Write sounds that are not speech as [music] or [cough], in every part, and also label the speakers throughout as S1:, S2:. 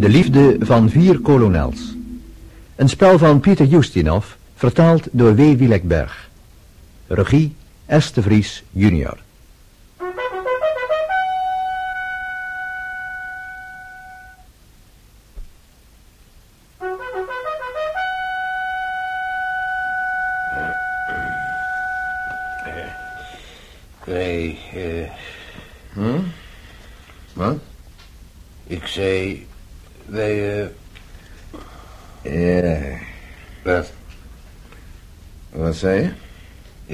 S1: De liefde van vier kolonels. Een spel van Pieter Justinov, vertaald door W. Wielekberg. Regie de Vries junior.
S2: Zei
S3: je?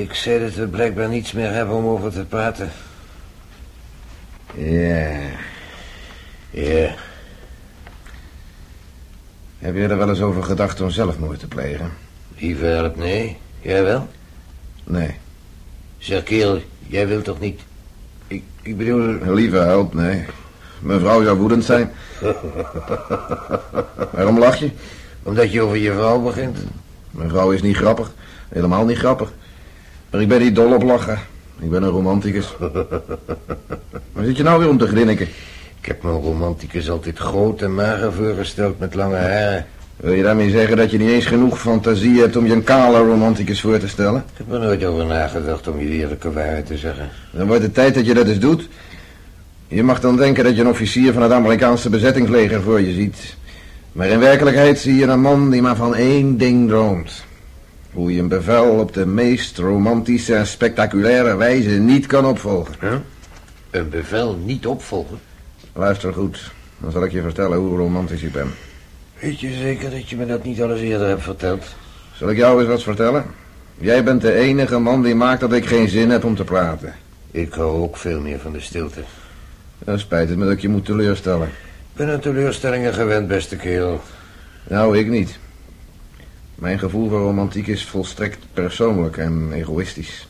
S2: Ik zei dat we blijkbaar niets meer hebben om over te praten.
S3: Ja.
S2: Ja.
S3: Heb je er wel eens over gedacht om zelfmoord te plegen?
S2: Lieve help, nee. Jij wel?
S3: Nee.
S2: Zeg, kerel, jij wilt toch niet... Ik, ik bedoel...
S3: Lieve help, nee. Mijn vrouw zou woedend zijn. [laughs] Waarom lach je?
S2: Omdat je over je vrouw begint.
S3: Mijn vrouw is niet grappig. Helemaal niet grappig. Maar ik ben niet dol op lachen. Ik ben een romanticus. [laughs] Waar zit je nou weer om te grinniken?
S2: Ik heb mijn romanticus altijd groot en mager voorgesteld met lange haren.
S3: Wil je daarmee zeggen dat je niet eens genoeg fantasie hebt om je een kale romanticus voor te stellen?
S2: Ik heb er nooit over nagedacht om je de eerlijke waarheid te zeggen.
S3: Dan wordt het tijd dat je dat eens doet. Je mag dan denken dat je een officier van het Amerikaanse bezettingsleger voor je ziet. Maar in werkelijkheid zie je een man die maar van één ding droomt. Hoe je een bevel op de meest romantische en spectaculaire wijze niet kan opvolgen.
S2: Huh? Een bevel niet opvolgen?
S3: Luister goed, dan zal ik je vertellen hoe romantisch ik ben.
S2: Weet je zeker dat je me dat niet al eens eerder hebt verteld?
S3: Zal ik jou eens wat vertellen? Jij bent de enige man die maakt dat ik geen zin heb om te praten.
S2: Ik hou ook veel meer van de stilte.
S3: Dan spijt het me dat ik je moet teleurstellen.
S2: Ik ben aan teleurstellingen gewend, beste kerel.
S3: Nou, ik niet. Mijn gevoel voor romantiek is volstrekt persoonlijk en egoïstisch.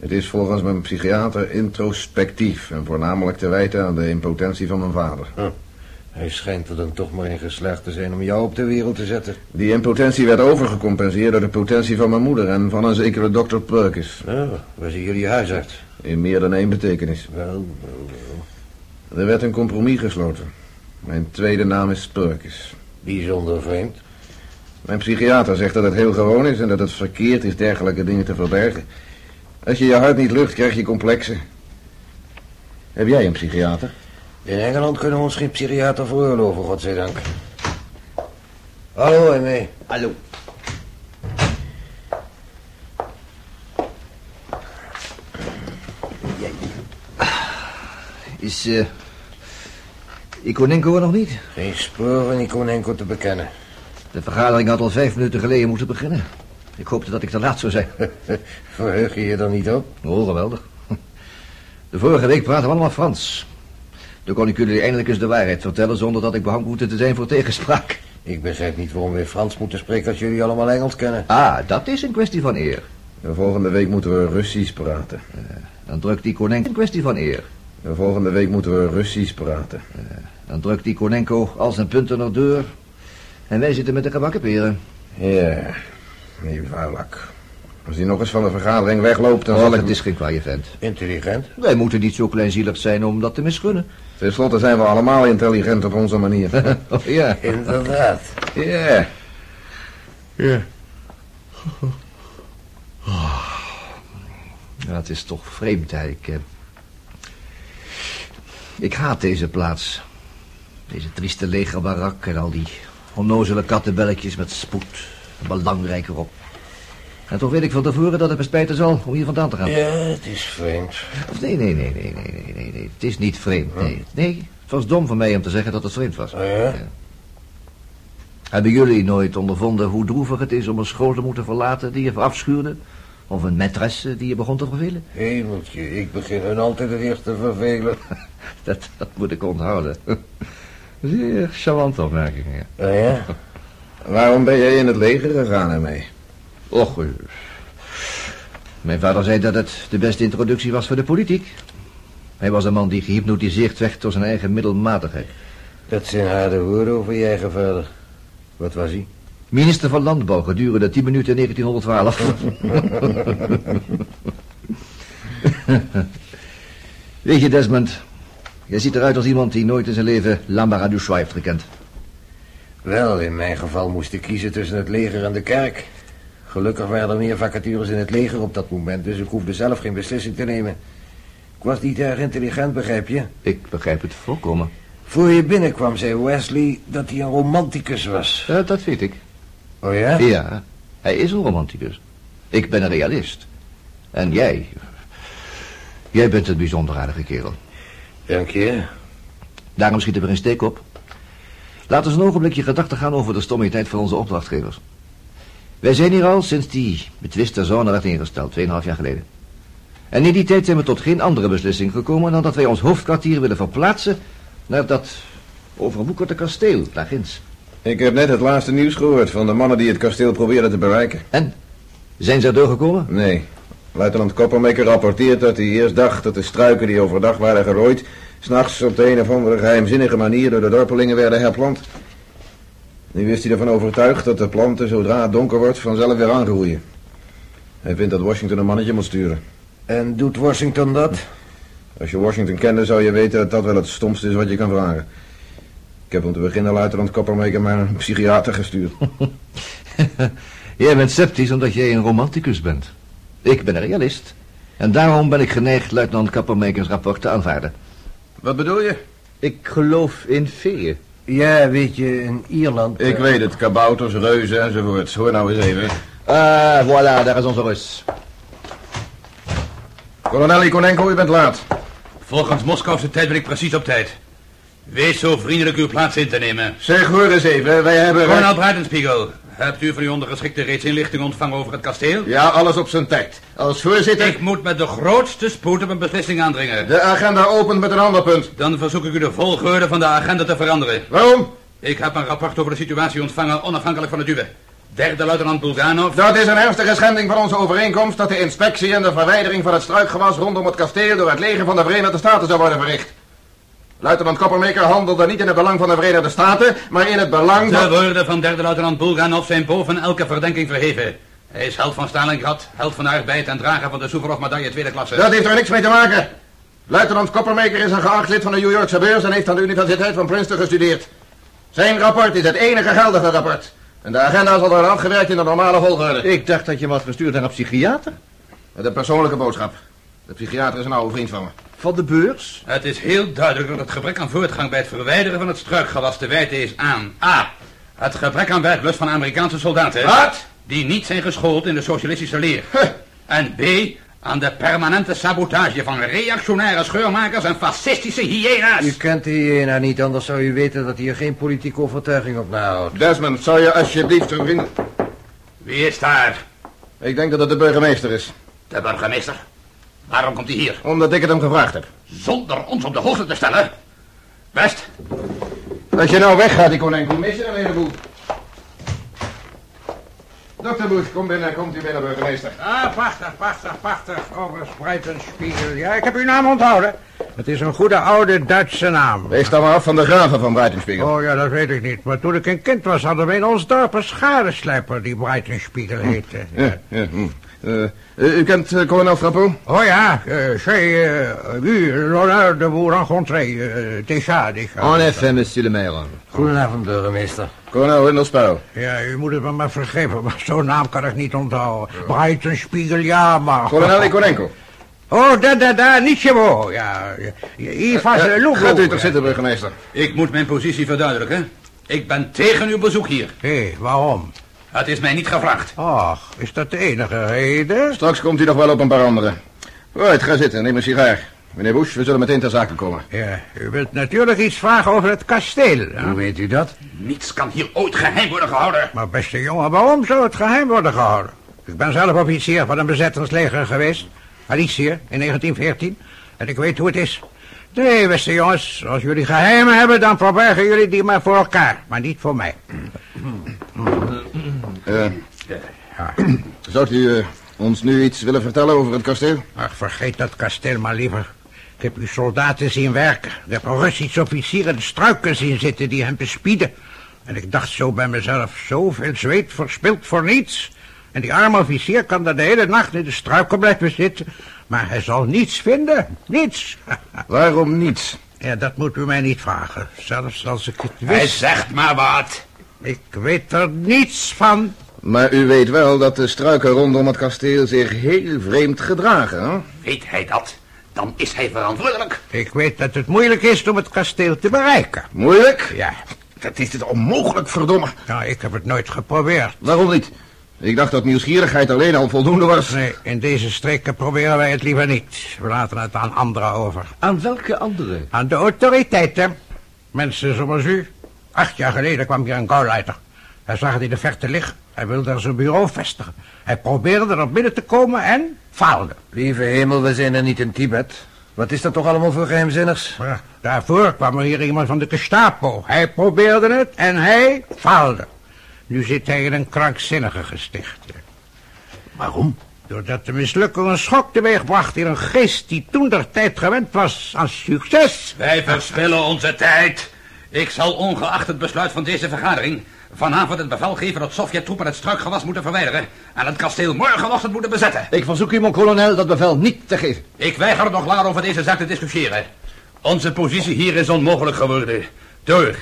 S3: Het is volgens mijn psychiater introspectief en voornamelijk te wijten aan de impotentie van mijn vader.
S2: Hij schijnt er dan toch maar in geslaagd te zijn om jou op de wereld te zetten.
S3: Die impotentie werd overgecompenseerd door de potentie van mijn moeder en van een zekere dokter Perkins.
S2: Nou, waar zijn jullie huisarts?
S3: In meer dan één betekenis.
S2: Wel, wel, wel.
S3: Er werd een compromis gesloten. Mijn tweede naam is Perkins.
S2: Bijzonder vreemd.
S3: Mijn psychiater zegt dat het heel gewoon is en dat het verkeerd is dergelijke dingen te verbergen. Als je je hart niet lucht, krijg je complexen. Heb jij een psychiater?
S2: In Engeland kunnen we ons geen psychiater veroorloven, godzijdank. Hallo, Emme.
S4: Hallo. Jij. Is, eh... Ikonenko er nog niet?
S2: Geen spoor van Ikonenko te bekennen.
S4: De vergadering had al vijf minuten geleden moeten beginnen. Ik hoopte dat ik te laat zou zijn. [laughs]
S2: Verheug je je dan niet op?
S4: Oh, geweldig. De vorige week praten we allemaal Frans. Toen kon ik jullie eindelijk eens de waarheid vertellen... zonder dat ik behangen hoefde te zijn voor tegenspraak.
S2: Ik begrijp niet waarom we Frans moeten spreken als jullie allemaal Engels kennen.
S4: Ah, dat is een kwestie van eer.
S3: De volgende week moeten we Russisch praten.
S4: Dan drukt die Konenko een kwestie van eer.
S3: De volgende week moeten we Russisch praten.
S4: Dan drukt die Konenko al zijn punten naar deur. En wij zitten met de gebakken peren.
S3: Ja, die vuilak. Als hij nog eens van de vergadering wegloopt, dan zal
S4: Oh,
S3: ik...
S4: het is geen kwaaie vent.
S2: Intelligent.
S4: Wij moeten niet zo kleinzielig zijn om dat te misgunnen.
S3: Ten slotte zijn we allemaal intelligent op onze manier. [laughs]
S4: Oh, ja.
S2: Inderdaad.
S3: Ja.
S4: Ja. Ja, het is toch vreemd, hè. Ik, eh, ik haat deze plaats. Deze trieste legerbarak en al die onnozele kattenbelletjes met spoed. Belangrijk erop. En toch weet ik van tevoren dat het me spijten zal om hier vandaan te gaan.
S2: Ja, het is vreemd.
S4: Nee, nee, nee, nee, nee, nee, nee, nee. Het is niet vreemd, nee. Nee, het was dom van mij om te zeggen dat het vreemd was.
S2: Oh ja?
S4: Hebben jullie nooit ondervonden hoe droevig het is om een school te moeten verlaten die je afschuwde? Of een maîtresse die je begon te vervelen?
S2: Hemeltje, ik begin hun altijd eerst te vervelen. [laughs]
S4: Dat, dat moet ik onthouden. Zeer charmante opmerking, ja.
S2: Oh ja?
S3: Waarom ben jij in het leger gegaan ermee?
S4: Och, mijn vader zei dat het de beste introductie was voor de politiek. Hij was een man die gehypnotiseerd werd door zijn eigen middelmatigheid.
S2: Dat zijn harde woorden over je eigen vader. Wat was hij?
S4: Minister van Landbouw gedurende 10 minuten in 1912. [laughs] Weet je, Desmond, Jij ziet eruit als iemand die nooit in zijn leven Lambara du heeft gekend.
S2: Wel, in mijn geval moest ik kiezen tussen het leger en de kerk. Gelukkig waren er meer vacatures in het leger op dat moment, dus ik hoefde zelf geen beslissing te nemen. Ik was niet erg intelligent, begrijp je?
S4: Ik begrijp het volkomen.
S2: Voor je binnenkwam, zei Wesley dat hij een romanticus was.
S4: Uh, dat weet ik.
S2: Oh ja?
S4: Ja, hij is een romanticus. Ik ben een realist. En jij... Jij bent een bijzonder aardige kerel.
S2: Dank je.
S4: Daarom schiet er weer een steek op. Laat eens een ogenblikje gedachten gaan over de stommiteit van onze opdrachtgevers. Wij zijn hier al sinds die betwiste zone werd ingesteld, 2,5 jaar geleden. En in die tijd zijn we tot geen andere beslissing gekomen dan dat wij ons hoofdkwartier willen verplaatsen naar dat overwoekerde kasteel, daar ginds.
S3: Ik heb net het laatste nieuws gehoord van de mannen die het kasteel probeerden te bereiken.
S4: En? Zijn ze er doorgekomen?
S3: Nee. Luitenant Koppermaker rapporteert dat hij eerst dacht dat de struiken die overdag waren gerooid... s'nachts op de een of andere geheimzinnige manier door de dorpelingen werden herplant. Nu is hij ervan overtuigd dat de planten, zodra het donker wordt, vanzelf weer aangroeien. Hij vindt dat Washington een mannetje moet sturen.
S2: En doet Washington dat?
S3: Als je Washington kende, zou je weten dat dat wel het stomste is wat je kan vragen. Ik heb om te beginnen luitenant Koppermaker maar een psychiater gestuurd. [laughs]
S4: jij bent sceptisch omdat jij een romanticus bent. Ik ben een realist. En daarom ben ik geneigd luitenant Kappermakers rapport te aanvaarden.
S3: Wat bedoel je?
S4: Ik geloof in feeën.
S2: Ja, weet je, in Ierland...
S3: Ik
S2: uh...
S3: weet het, kabouters, reuzen enzovoorts. Hoor nou eens even.
S4: Ah, voilà, daar is onze Rus.
S3: Kolonel Ikonenko, u bent laat.
S5: Volgens Moskouse tijd ben ik precies op tijd. Wees zo vriendelijk uw plaats in te nemen.
S3: Zeg, hoor eens even, wij hebben...
S5: Kolonel Breitenspiegel, hebt u van uw ondergeschikte reeds inlichting ontvangen over het kasteel?
S3: Ja, alles op zijn tijd. Als voorzitter...
S5: Ik moet met de grootste spoed op een beslissing aandringen.
S3: De agenda opent met een ander punt.
S5: Dan verzoek ik u de volgorde van de agenda te veranderen.
S3: Waarom?
S5: Ik heb een rapport over de situatie ontvangen, onafhankelijk van het uwe. Derde luitenant Bulganov.
S3: Dat is een ernstige schending van onze overeenkomst... dat de inspectie en de verwijdering van het struikgewas rondom het kasteel... door het leger van de Verenigde Staten zou worden verricht. Luitenant Koppermaker handelde niet in het belang van de Verenigde Staten... maar in het belang
S5: De
S3: van...
S5: woorden van derde luitenant Bulganov zijn boven elke verdenking verheven. Hij is held van Stalingrad, held van de arbeid en drager van de Suvorov-medaille tweede klasse.
S3: Dat heeft er niks mee te maken. Luitenant Koppermaker is een geacht lid van de New Yorkse beurs... en heeft aan de Universiteit van Princeton gestudeerd. Zijn rapport is het enige geldige rapport... En de agenda zal worden afgewerkt in de normale volgorde.
S4: Ik dacht dat je had gestuurd naar een psychiater.
S3: Met een persoonlijke boodschap. De psychiater is een oude vriend van me.
S4: Van de beurs?
S5: Het is heel duidelijk dat het gebrek aan voortgang bij het verwijderen van het struikgewas te wijten is aan A. Het gebrek aan werklust van Amerikaanse soldaten.
S3: Wat?
S5: Die niet zijn geschoold in de socialistische leer.
S3: Huh.
S5: En B. Aan de permanente sabotage van reactionaire scheurmakers en fascistische hyena's.
S2: U kent die hyena niet, anders zou u weten dat hij er geen politieke overtuiging op nahoudt.
S3: Desmond, zou je alsjeblieft uw vriend...
S5: Wie is daar?
S3: Ik denk dat het de burgemeester is.
S5: De burgemeester. Waarom komt hij hier?
S3: Omdat ik het hem gevraagd heb.
S5: Zonder ons op de hoogte te stellen. Best.
S3: Als je nou weggaat, die konijn, mis je een heleboel. Dokter Bush, kom binnen, komt u binnen, burgemeester.
S6: Ah, prachtig, prachtig, prachtig. Over Breitenspiegel. Ja, ik heb uw naam onthouden. Het is een goede oude Duitse naam.
S3: Wees dan maar af van de graven van Breitenspiegel.
S6: Oh ja, dat weet ik niet. Maar toen ik een kind was, hadden we in ons dorp een schadeslijper die Breitenspiegel heette.
S3: Ja, ja. hm. Eh, eh, u kent uh, kolonel Frappo?
S6: Oh ja, uh, j'ai vu l'honneur de vous rencontrer. Uh, déjà, déjà.
S4: En effet, monsieur le maire.
S2: Goedenavond, burgemeester.
S3: Kolonel Windelspauw.
S6: Ja, u moet het me maar vergeven, maar zo'n naam kan ik niet onthouden. Breitenspiegel, ja, maar...
S3: Kolonel Ikonenko.
S6: Oh, da, da, da, Nietzsche, ja. Hier was
S3: Uh,
S6: Lugo.
S3: gaat u toch zitten, burgemeester.
S5: Ik moet mijn positie verduidelijken. Ik ben tegen uw bezoek hier.
S6: Hé, waarom?
S5: Het is mij niet gevraagd.
S6: Ach, is dat de enige reden?
S3: Straks komt u nog wel op een paar andere. Right, ga zitten, neem een sigaar. Meneer Bush, we zullen meteen ter zake komen.
S6: Ja, u wilt natuurlijk iets vragen over het kasteel. Hè?
S2: Hoe weet u dat?
S5: Niets kan hier ooit geheim worden gehouden.
S6: Maar beste jongen, waarom zou het geheim worden gehouden? Ik ben zelf officier van een bezettingsleger geweest. Alicië, in 1914. En ik weet hoe het is. Nee, beste jongens, als jullie geheimen hebben, dan verbergen jullie die maar voor elkaar. Maar niet voor mij.
S3: Eh, zou u eh, ons nu iets willen vertellen over het kasteel?
S6: Ach, vergeet dat kasteel maar liever. Ik heb uw soldaten zien werken. Ik heb een Russische officier in de struiken zien zitten die hem bespieden. En ik dacht zo bij mezelf, zoveel zweet verspild voor niets. En die arme officier kan daar de hele nacht in de struiken blijven zitten. Maar hij zal niets vinden. Niets. [laughs]
S3: Waarom niets?
S6: Ja, dat moet u mij niet vragen. Zelfs als ik het
S5: Hij
S6: wist.
S5: zegt maar wat.
S6: Ik weet er niets van.
S3: Maar u weet wel dat de struiken rondom het kasteel zich heel vreemd gedragen, hè?
S5: Weet hij dat? Dan is hij verantwoordelijk.
S6: Ik weet dat het moeilijk is om het kasteel te bereiken.
S3: Moeilijk?
S6: Ja,
S3: Dat is het onmogelijk, verdomme.
S6: nou, ik heb het nooit geprobeerd.
S3: Waarom niet? Ik dacht dat nieuwsgierigheid alleen al voldoende was.
S6: Nee, in deze streken proberen wij het liever niet. We laten het aan anderen over.
S4: Aan welke andere?
S6: Aan de autoriteiten. Mensen zoals u. Acht jaar geleden kwam hier een gauwleiter. Hij zag het in de verte liggen. Hij wilde er zijn bureau vestigen. Hij probeerde er binnen te komen en faalde.
S2: Lieve hemel, we zijn er niet in Tibet. Wat is dat toch allemaal voor geheimzinnigs?
S6: Maar daarvoor kwam er hier iemand van de Gestapo. Hij probeerde het en hij faalde. Nu zit hij in een krankzinnige gesticht.
S4: Waarom?
S6: Doordat de mislukking een schok teweegbracht in een geest die toen der tijd gewend was aan succes.
S5: Wij verspillen onze tijd. Ik zal ongeacht het besluit van deze vergadering... vanavond het bevel geven dat Sovjet-troepen het struikgewas moeten verwijderen... en het kasteel morgenochtend moeten bezetten.
S4: Ik verzoek u, mon kolonel, dat bevel niet te geven.
S5: Ik weiger nog langer over deze zaak te discussiëren. Onze positie hier is onmogelijk geworden. Door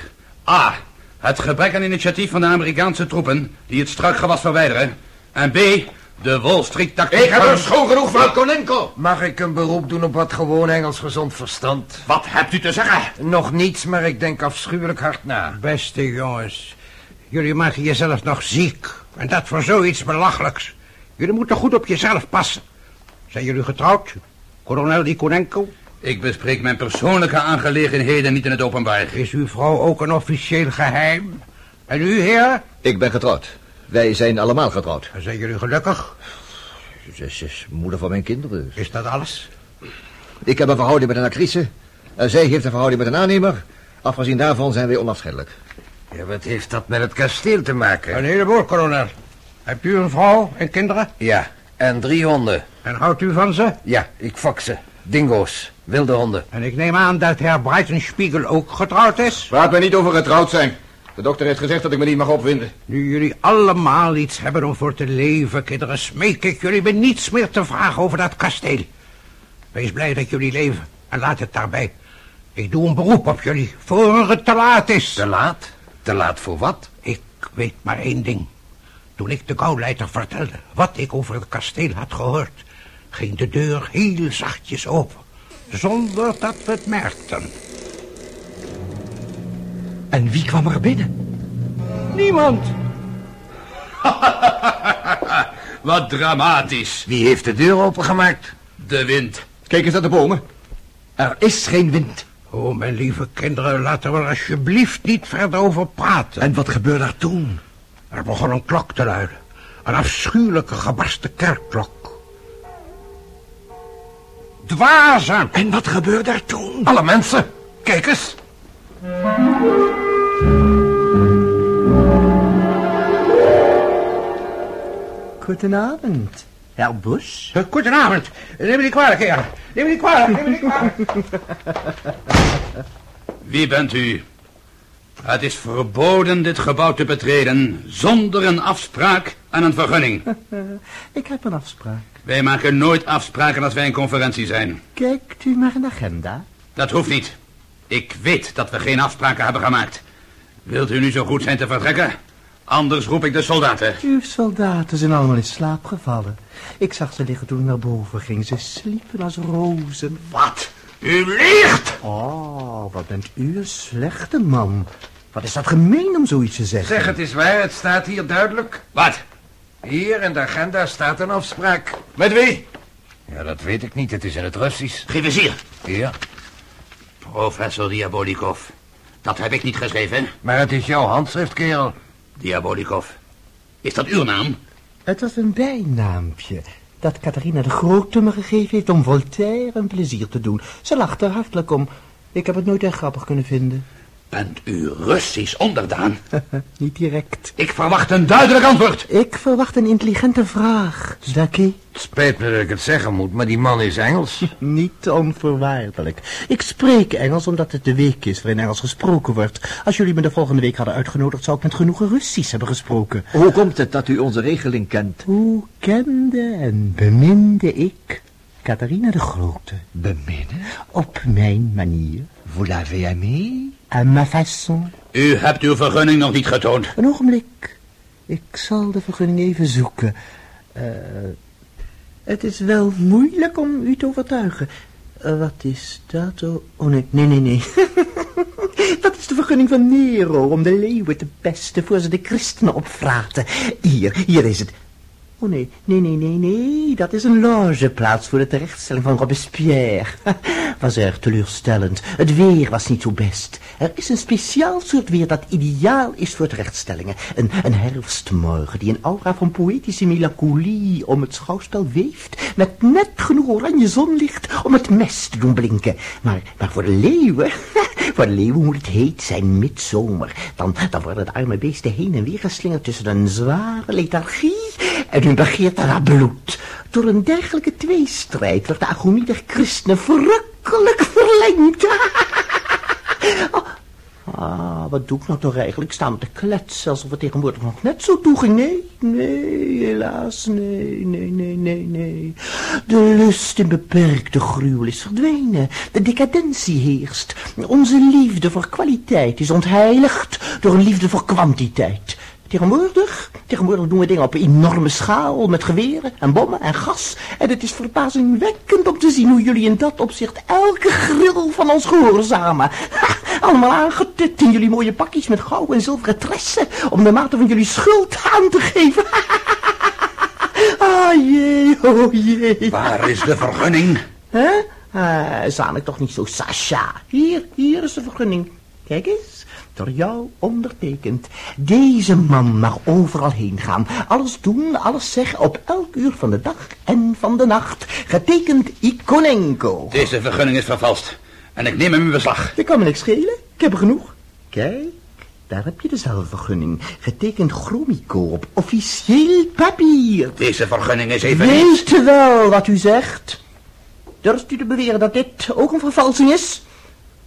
S5: A. Het gebrek aan initiatief van de Amerikaanse troepen... die het struikgewas verwijderen. En B. De Wall Street tactiek...
S3: Ik heb er schoon genoeg van, Konenko.
S2: Mag ik een beroep doen op wat gewoon Engels gezond verstand?
S5: Wat hebt u te zeggen?
S2: Nog niets, maar ik denk afschuwelijk hard na.
S6: Beste jongens, jullie maken jezelf nog ziek. En dat voor zoiets belachelijks. Jullie moeten goed op jezelf passen. Zijn jullie getrouwd? Kolonel Likonenko?
S5: Ik bespreek mijn persoonlijke aangelegenheden niet in het openbaar.
S6: Is uw vrouw ook een officieel geheim? En u, heer?
S4: Ik ben getrouwd. Wij zijn allemaal getrouwd.
S6: Zijn jullie gelukkig?
S4: Ze is, is moeder van mijn kinderen.
S6: Is dat alles?
S4: Ik heb een verhouding met een actrice. En zij heeft een verhouding met een aannemer. Afgezien daarvan zijn wij onafscheidelijk.
S2: Ja, wat heeft dat met het kasteel te maken?
S6: Een heleboel, kolonel. Hebt u een vrouw en kinderen?
S2: Ja, en drie honden.
S6: En houdt u van ze?
S2: Ja, ik fok ze. Dingo's. Wilde honden.
S6: En ik neem aan dat heer Breitenspiegel ook getrouwd is?
S3: Praat me niet over getrouwd zijn. De dokter heeft gezegd dat ik me niet mag opwinden.
S6: Nu jullie allemaal iets hebben om voor te leven, kinderen, smeek ik jullie me niets meer te vragen over dat kasteel. Wees blij dat jullie leven en laat het daarbij. Ik doe een beroep op jullie, voor het te laat is.
S2: Te laat? Te laat voor wat?
S6: Ik weet maar één ding. Toen ik de gauwleiter vertelde wat ik over het kasteel had gehoord... ging de deur heel zachtjes open, zonder dat we het merkten.
S4: En wie kwam er binnen?
S6: Niemand. [laughs]
S5: Wat dramatisch.
S2: Wie heeft de deur opengemaakt?
S5: De wind.
S3: Kijk eens naar de bomen.
S4: Er is geen wind.
S6: Oh, mijn lieve kinderen, laten we er alsjeblieft niet verder over praten.
S4: En wat gebeurde er toen?
S6: Er begon een klok te luiden. Een afschuwelijke gebarsten kerkklok. Dwazen!
S4: En wat gebeurde er toen?
S2: Alle mensen. Kijk eens.
S7: Goedenavond, Herr Busch.
S6: Goedenavond. Neem me niet kwalijk, heer. Neem me niet kwalijk, neem me niet kwalijk. [laughs]
S5: Wie bent u? Het is verboden dit gebouw te betreden zonder een afspraak en een vergunning. [laughs]
S7: Ik heb een afspraak.
S5: Wij maken nooit afspraken als wij in conferentie zijn.
S7: Kijkt u naar een agenda?
S5: Dat hoeft niet. Ik weet dat we geen afspraken hebben gemaakt. Wilt u nu zo goed zijn te vertrekken? Anders roep ik de soldaten.
S7: Uw soldaten zijn allemaal in slaap gevallen. Ik zag ze liggen toen ik naar boven ging. Ze sliepen als rozen.
S5: Wat? U liegt!
S7: Oh, wat bent u een slechte man. Wat is dat gemeen om zoiets te zeggen?
S2: Zeg, het is waar. Het staat hier duidelijk.
S5: Wat?
S2: Hier in de agenda staat een afspraak.
S3: Met wie?
S2: Ja, dat weet ik niet. Het is in het Russisch.
S5: Geef eens hier.
S2: Ja,
S5: Professor Diabolikov. Dat heb ik niet geschreven.
S2: maar het is jouw handschrift, kerel.
S5: Diabolikov. Is dat uw naam?
S7: Het was een bijnaampje dat Catharina de Grote me gegeven heeft om Voltaire een plezier te doen. Ze lachte er hartelijk om. Ik heb het nooit echt grappig kunnen vinden.
S5: Bent u Russisch onderdaan? [laughs]
S7: Niet direct.
S5: Ik verwacht een duidelijk antwoord.
S7: Ik verwacht een intelligente vraag, Zaki.
S2: Het spijt me dat ik het zeggen moet, maar die man is Engels. [laughs]
S7: Niet onvoorwaardelijk. Ik spreek Engels omdat het de week is waarin Engels gesproken wordt. Als jullie me de volgende week hadden uitgenodigd, zou ik met genoegen Russisch hebben gesproken.
S4: Hoe komt het dat u onze regeling kent?
S7: Hoe kende en beminde ik Catharina de Grote?
S4: Beminnen?
S7: Op mijn manier.
S4: Vous l'avez aimé?
S7: Ma façon.
S5: U hebt uw vergunning nog niet getoond.
S7: Een ogenblik. Ik zal de vergunning even zoeken. Eh, het is wel moeilijk om u te overtuigen. Eh, wat is dat? Oh, oh, nee, nee, nee, nee. [laughs] dat is de vergunning van Nero om de leeuwen te pesten voor ze de christenen opvraten. Hier, hier is het. Oh nee, nee, nee, nee, nee. Dat is een logeplaats voor de terechtstelling van Robespierre. [laughs] Was erg teleurstellend. Het weer was niet zo best. Er is een speciaal soort weer dat ideaal is voor terechtstellingen. Een, een herfstmorgen die een aura van poëtische melancholie om het schouwspel weeft. Met net genoeg oranje zonlicht om het mes te doen blinken. Maar, maar voor de leeuwen, [laughs] voor de leeuwen moet het heet zijn midzomer. Dan, dan worden de arme beesten heen en weer geslingerd tussen een zware lethargie en hun begeerte naar bloed. Door een dergelijke tweestrijd wordt de agonie der christenen verrukkelijk verlengd. [laughs] Ah, wat doe ik nou toch eigenlijk? Ik sta te kletsen alsof het tegenwoordig nog net zo toeging. Nee, nee, helaas, nee, nee, nee, nee, nee. De lust in beperkte gruwel is verdwenen. De decadentie heerst. Onze liefde voor kwaliteit is ontheiligd door een liefde voor kwantiteit. Tegenwoordig, tegenwoordig doen we dingen op een enorme schaal met geweren en bommen en gas. En het is verbazingwekkend om te zien hoe jullie in dat opzicht elke gril van ons gehoorzamen. Ha, allemaal aangetut in jullie mooie pakjes met gouden en zilveren tressen om de mate van jullie schuld aan te geven. ah jee, oh jee.
S5: Waar is de vergunning?
S7: Hè? Uh, zanik toch niet zo, Sasha. Hier, hier is de vergunning. Kijk eens, door jou ondertekend. Deze man mag overal heen gaan. Alles doen, alles zeggen, op elk uur van de dag en van de nacht. Getekend Ikonenko.
S5: Deze vergunning is vervalst. En ik neem hem in beslag.
S7: Dat kan me niks schelen. Ik heb er genoeg. Kijk, daar heb je dezelfde vergunning. Getekend Chromico op officieel papier.
S5: Deze vergunning is even niet...
S7: Weet wel wat u zegt. Durft u te beweren dat dit ook een vervalsing is?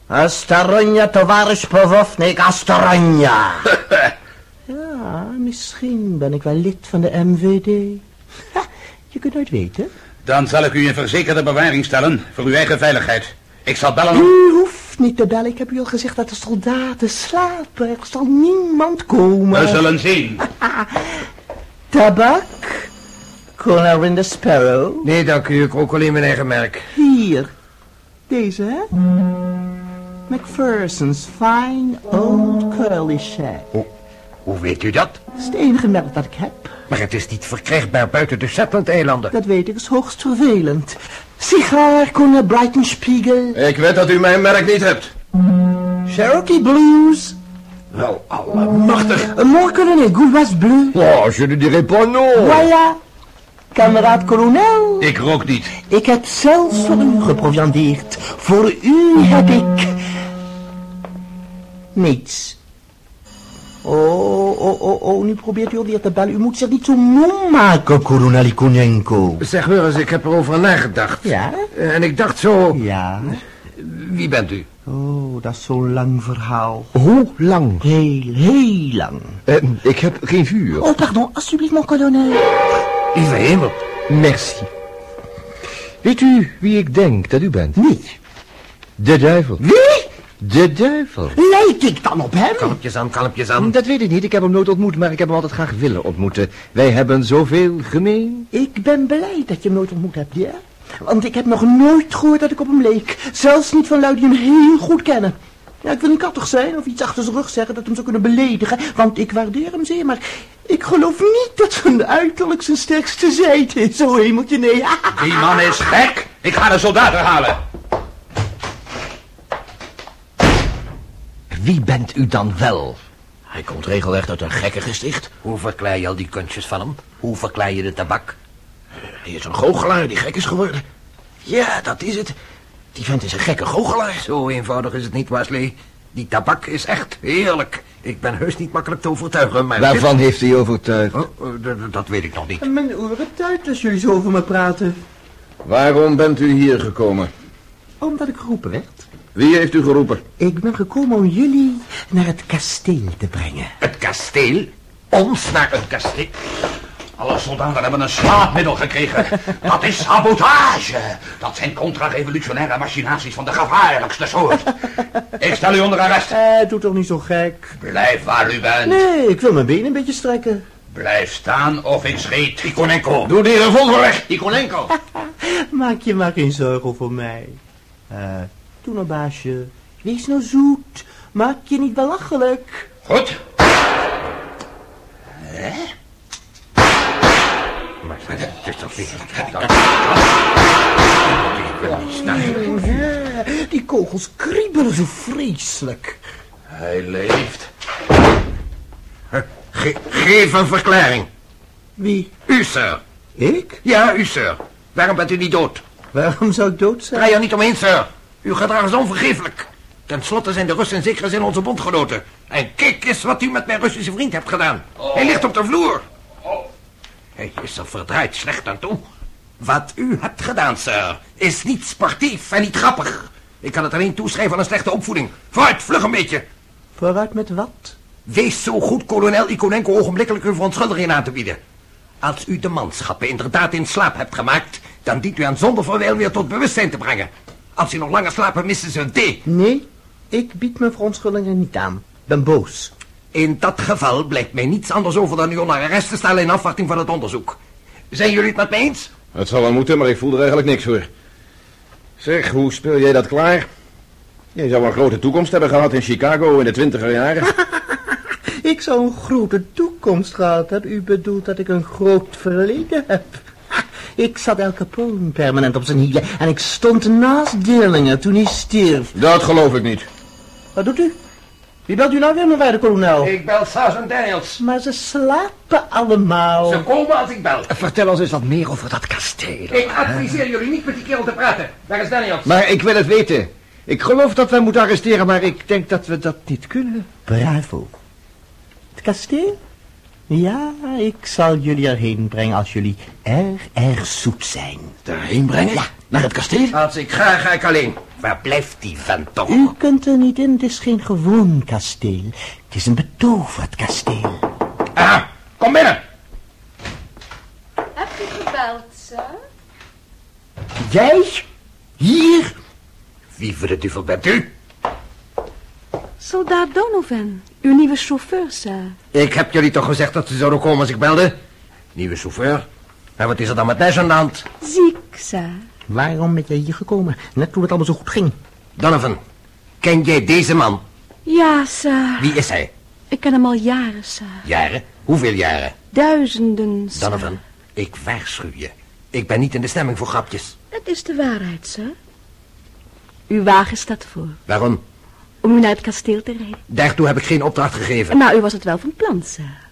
S7: Astaranja, tovaris Povovnik, Astaranja. [laughs] ja, misschien ben ik wel lid van de MVD. Ha, je kunt nooit weten.
S5: Dan zal ik u in verzekerde bewaring stellen voor uw eigen veiligheid. Ik zal bellen...
S7: U hoeft niet te bellen. Ik heb u al gezegd dat de soldaten slapen. Er zal niemand komen.
S5: We zullen zien. [laughs]
S7: Tabak? Colonel Rinder Sparrow?
S2: Nee, dank u. Ik rook alleen mijn eigen merk.
S7: Hier. Deze, hè? McPherson's Fine Old Curly Shack.
S2: Hoe, hoe weet u dat?
S7: Dat is het enige merk dat ik heb.
S2: Maar het is niet verkrijgbaar buiten de Shetland-eilanden.
S7: Dat weet ik, is hoogst vervelend. Sigaar, Colonel Brightenspiegel.
S3: Ik weet dat u mijn merk niet hebt.
S7: Cherokee Blues.
S2: Wel, allemachtig.
S7: Een mooi colonel, Gouloise Bleu.
S3: Oh, je ne dirais pas non.
S7: Voilà. Kameraad kolonel.
S5: Ik rook niet.
S7: Ik heb zelfs voor u geproviandeerd. Voor u heb ik... Niets. Oh, oh, oh, oh, nu probeert u alweer te bellen. U moet zich niet zo moe maken, kolonel Ikonenko.
S2: Zeg, hoor eens, ik heb erover nagedacht.
S7: Ja?
S2: En ik dacht zo...
S7: Ja.
S2: Wie bent u?
S7: Oh, dat is zo'n lang verhaal.
S1: Hoe lang?
S7: Heel, heel lang.
S1: Eh, ik heb geen vuur.
S7: Oh, pardon, alsjeblieft, mon kolonel.
S2: Lieve hemel.
S1: Merci. Weet u wie ik denk dat u bent?
S7: Niet.
S1: De duivel.
S7: Wie?
S1: De duivel.
S7: Lijk ik dan op hem?
S2: Kalmpjes aan, kalmpjes aan.
S1: Dat weet ik niet. Ik heb hem nooit ontmoet, maar ik heb hem altijd graag willen ontmoeten. Wij hebben zoveel gemeen.
S7: Ik ben blij dat je hem nooit ontmoet hebt, ja? Want ik heb nog nooit gehoord dat ik op hem leek. Zelfs niet van lui die hem heel goed kennen. Ja, ik wil niet kattig zijn of iets achter zijn rug zeggen dat hem zou kunnen beledigen. Want ik waardeer hem zeer, maar ik geloof niet dat zijn uiterlijk zijn sterkste zijde is. Zo hemeltje, nee. [laughs]
S5: Die man is gek. Ik ga de soldaten halen.
S4: Wie bent u dan wel? Hij komt regelrecht uit een gekkengesticht.
S2: Hoe verklaar je al die kunstjes van hem? Hoe verklaar je de tabak?
S4: Hij is een goochelaar die gek is geworden. Ja, dat is het. Die vent is een gekke goochelaar.
S2: Zo eenvoudig is het niet, Wesley. Die tabak is echt heerlijk. Ik ben heus niet makkelijk te overtuigen, maar...
S1: Waarvan heeft hij overtuigd?
S2: Oh, oh, dat- dat weet ik nog niet.
S7: Mijn oren tuit als jullie zo over me praten.
S3: Waarom bent u hier gekomen?
S7: Omdat ik geroepen werd.
S3: Wie heeft u geroepen?
S7: Ik ben gekomen om jullie naar het kasteel te brengen.
S2: Het kasteel? Ons naar het kasteel?
S5: Alle soldaten hebben een slaapmiddel gekregen. Dat is sabotage. Dat zijn contra-revolutionaire machinaties van de gevaarlijkste soort. Ik stel u onder arrest.
S7: Eh, doe toch niet zo gek.
S5: Blijf waar u bent.
S7: Nee, ik wil mijn benen een beetje strekken.
S5: Blijf staan of ik scheet Ikonenko.
S2: Doe die revolver weg.
S5: Ikonenko. [laughs]
S7: Maak je maar geen zorgen voor mij. Eh, nou, baasje. Wees nou zoet. Maak je niet belachelijk.
S5: Goed.
S7: Ja, die kogels kriebelen zo vreselijk.
S5: Hij leeft.
S2: Ge- geef een verklaring.
S7: Wie?
S2: U, sir.
S7: Ik?
S2: Ja, u, sir. Waarom bent u niet dood?
S7: Waarom zou ik dood zijn?
S2: Draai er niet omheen, sir. Uw gedrag is onvergeeflijk. Ten slotte zijn de Russen in zekere zin onze bondgenoten. En kijk eens wat u met mijn Russische vriend hebt gedaan. Hij ligt op de vloer. Hij is er verdraaid slecht aan toe. Wat u hebt gedaan, sir, is niet sportief en niet grappig. Ik kan het alleen toeschrijven aan een slechte opvoeding. Vooruit, vlug een beetje.
S7: Vooruit met wat?
S2: Wees zo goed kolonel Ikonenko ogenblikkelijk uw verontschuldiging aan te bieden. Als u de manschappen inderdaad in slaap hebt gemaakt... dan dient u aan zonder verwijl weer tot bewustzijn te brengen. Als u nog langer slaapt, missen ze een thee.
S7: Nee, ik bied mijn verontschuldigingen niet aan. Ben boos.
S2: In dat geval blijkt mij niets anders over dan u onder arrest te stellen... in afwachting van het onderzoek. Zijn jullie het met me eens?
S3: Het zal wel moeten, maar ik voel er eigenlijk niks voor. Zeg, hoe speel jij dat klaar? Je zou een grote toekomst hebben gehad in Chicago in de twintiger jaren. [laughs]
S7: Ik zou een grote toekomst gehad hebben. U bedoelt dat ik een groot verleden heb. Ik zat El Capone permanent op zijn hielen en ik stond naast Dillinger toen hij stierf.
S3: Dat geloof ik niet.
S7: Wat doet u? Wie belt u nou weer, mijn waarde kolonel?
S2: Ik bel Sergeant Daniels.
S7: Maar ze slapen allemaal.
S2: Ze komen als ik bel.
S4: Vertel ons eens wat meer over dat kasteel.
S2: Ik adviseer jullie niet met die kerel te praten. Waar is Daniels?
S4: Maar ik wil het weten. Ik geloof dat wij moeten arresteren, maar ik denk dat we dat niet kunnen.
S7: Bravo. Het kasteel? Ja, ik zal jullie erheen brengen als jullie erg, erg zoet zijn.
S4: Daarheen brengen? Ja. Naar het kasteel?
S2: Als ik ga, ga ik alleen. Waar blijft die vent toch?
S7: U kunt er niet in, het is geen gewoon kasteel. Het is een betoverd kasteel.
S2: Ah, kom binnen.
S8: Heb je gebeld, sir?
S2: Jij? Hier? Wie voor de duivel bent u?
S8: Soldaat Donovan, uw nieuwe chauffeur, sir.
S2: Ik heb jullie toch gezegd dat ze zouden komen als ik belde? Nieuwe chauffeur? En wat is er dan met Nash aan de hand?
S8: Ziek, sir.
S7: Waarom ben jij hier gekomen? Net toen het allemaal zo goed ging.
S2: Donovan, ken jij deze man?
S8: Ja, sir.
S2: Wie is hij?
S8: Ik ken hem al jaren, sir.
S2: Jaren? Hoeveel jaren?
S8: Duizenden, sir.
S2: Donovan, ik waarschuw je. Ik ben niet in de stemming voor grapjes.
S8: Het is de waarheid, sir. Uw wagen staat voor.
S2: Waarom?
S8: Om u naar het kasteel te rijden.
S2: Daartoe heb ik geen opdracht gegeven.
S8: Maar u was het wel van plan, sir.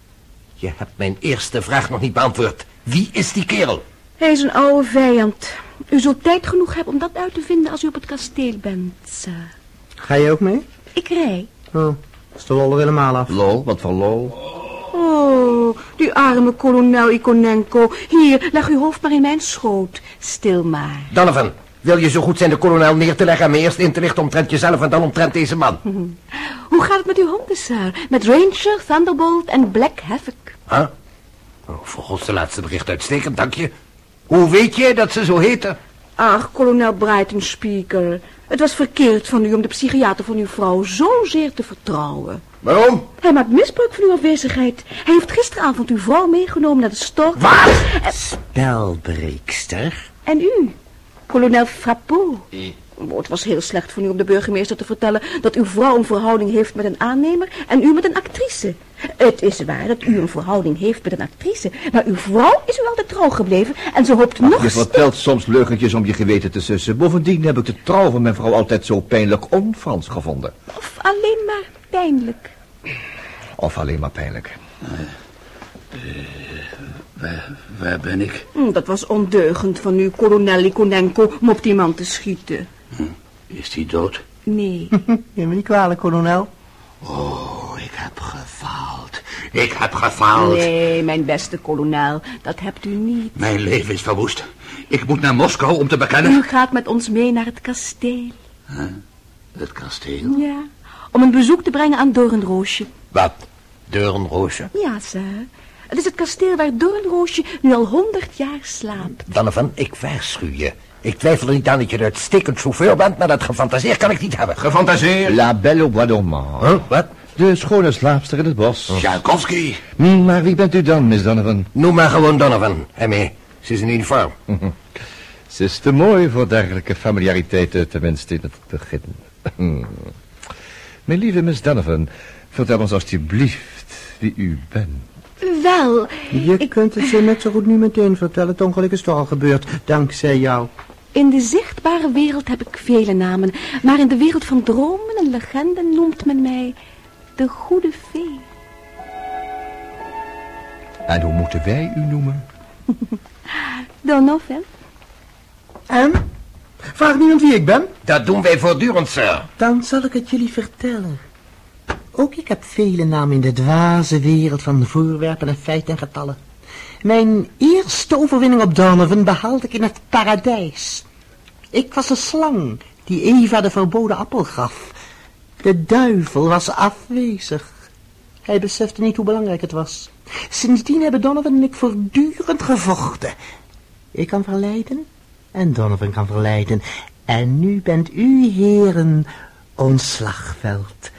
S2: Je hebt mijn eerste vraag nog niet beantwoord. Wie is die kerel?
S8: Hij is een oude vijand. U zult tijd genoeg hebben om dat uit te vinden als u op het kasteel bent, sir.
S7: Ga je ook mee?
S8: Ik rij.
S7: Oh, is de lol er helemaal af.
S4: Lol, wat voor lol?
S8: Oh, die arme kolonel Ikonenko. Hier, leg uw hoofd maar in mijn schoot. Stil maar.
S2: Donovan, wil je zo goed zijn de kolonel neer te leggen... en me eerst in te lichten omtrent jezelf en dan omtrent deze man? [laughs]
S8: Hoe gaat het met uw honden, sir? Met Ranger, Thunderbolt en Black Havoc?
S2: Huh? Oh, volgens de laatste bericht uitstekend, dank je. Hoe weet jij dat ze zo heten?
S8: Ach, kolonel Breitenspieker. Het was verkeerd van u om de psychiater van uw vrouw zozeer te vertrouwen.
S2: Waarom?
S8: Hij maakt misbruik van uw afwezigheid. Hij heeft gisteravond uw vrouw meegenomen naar de storm.
S2: Wat?
S7: Spelbreekster?
S8: En u, kolonel Frappot. Oh, het was heel slecht van u om de burgemeester te vertellen dat uw vrouw een verhouding heeft met een aannemer en u met een actrice. Het is waar dat u een verhouding heeft met een actrice, maar uw vrouw is u altijd trouw gebleven en ze hoopt nog
S4: Je
S8: steeds...
S4: vertelt soms leugentjes om je geweten te sussen. Bovendien heb ik de trouw van mijn vrouw altijd zo pijnlijk on-Frans gevonden.
S8: Of alleen maar pijnlijk.
S4: Of alleen maar pijnlijk.
S5: Waar, waar ben ik?
S8: Hm, dat was ondeugend van u, kolonel Ikonenko, om op die man te schieten.
S5: Is hij dood?
S8: Nee. [laughs]
S7: Neem me niet kwalijk, kolonel.
S5: Oh, ik heb gefaald. Ik heb gefaald.
S8: Nee, mijn beste kolonel, dat hebt u niet.
S5: Mijn leven is verwoest. Ik moet naar Moskou om te bekennen...
S8: U gaat met ons mee naar het kasteel.
S5: Het kasteel?
S8: Ja, om een bezoek te brengen aan Doornroosje.
S2: Wat? Deurenroosje?
S8: Ja, sir. Het is het kasteel waar Doornroosje nu al honderd jaar slaapt.
S2: Donovan, ik waarschuw je. Ik twijfel er niet aan dat je een uitstekend chauffeur bent, maar dat gefantaseerd kan ik niet hebben.
S5: Gefantaseerd.
S1: La Belle au Bois dormant.
S2: Huh? Wat?
S1: De schone slaapster in het bos.
S5: Tchaikovsky.
S1: Hm, Maar wie bent u dan, Miss Donovan?
S2: Noem maar gewoon Donovan. En mee, ze is in uniform. [laughs]
S1: Ze is te mooi voor dergelijke familiariteiten, tenminste in het begin. Mijn lieve Miss Donovan, vertel ons alstublieft wie u bent.
S8: Wel,
S7: Je
S8: ik,
S7: kunt het zo net zo goed nu meteen vertellen. Het ongeluk is toch al gebeurd, dankzij jou.
S8: in de zichtbare wereld heb ik vele namen. Maar in de wereld van dromen en legenden noemt men mij de goede fee.
S1: En hoe moeten wij u noemen? [laughs]
S8: Donovan?
S7: En? Vraag niemand wie ik ben?
S2: Dat doen wij voortdurend, sir.
S7: Dan zal ik het jullie vertellen. Ook ik heb vele namen in de dwaze wereld van voorwerpen en feiten en getallen. Mijn eerste overwinning op Donovan behaalde ik in het paradijs. Ik was de slang die Eva de verboden appel gaf. De duivel was afwezig. Hij besefte niet hoe belangrijk het was. Sindsdien hebben Donovan en ik voortdurend gevochten. Ik kan verleiden en Donovan kan verleiden. En nu bent u, heren, ons slagveld.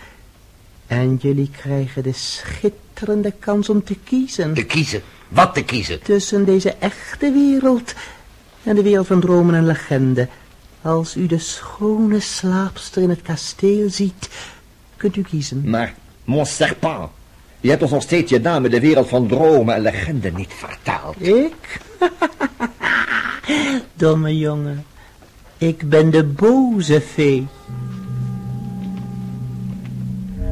S7: En jullie krijgen de schitterende kans om te kiezen
S2: Te kiezen. Wat te kiezen?
S7: tussen deze echte wereld en de wereld van dromen en legenden. Als u de schone slaapster in het kasteel ziet, kunt u kiezen.
S4: Maar, mon serpent, je hebt ons nog steeds je naam in de wereld van dromen en legenden niet vertaald.
S7: Ik? [laughs] Domme jongen, ik ben de boze fee.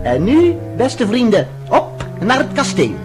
S7: En nu, beste vrienden, op naar het kasteel.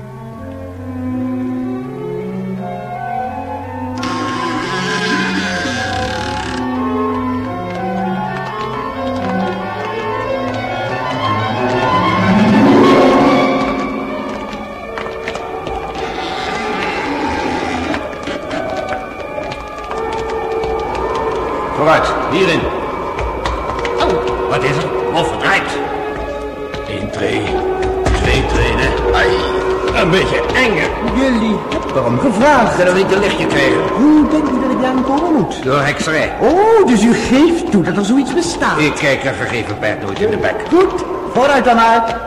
S2: Kunnen we niet een lichtje krijgen?
S7: Hoe denkt u dat ik daar aan komen moet?
S2: Door hekserij.
S7: Oh, dus u geeft toe dat er zoiets bestaat.
S2: Ik kijk een gegeven paard nooit in de bek.
S7: Goed, vooruit dan maar.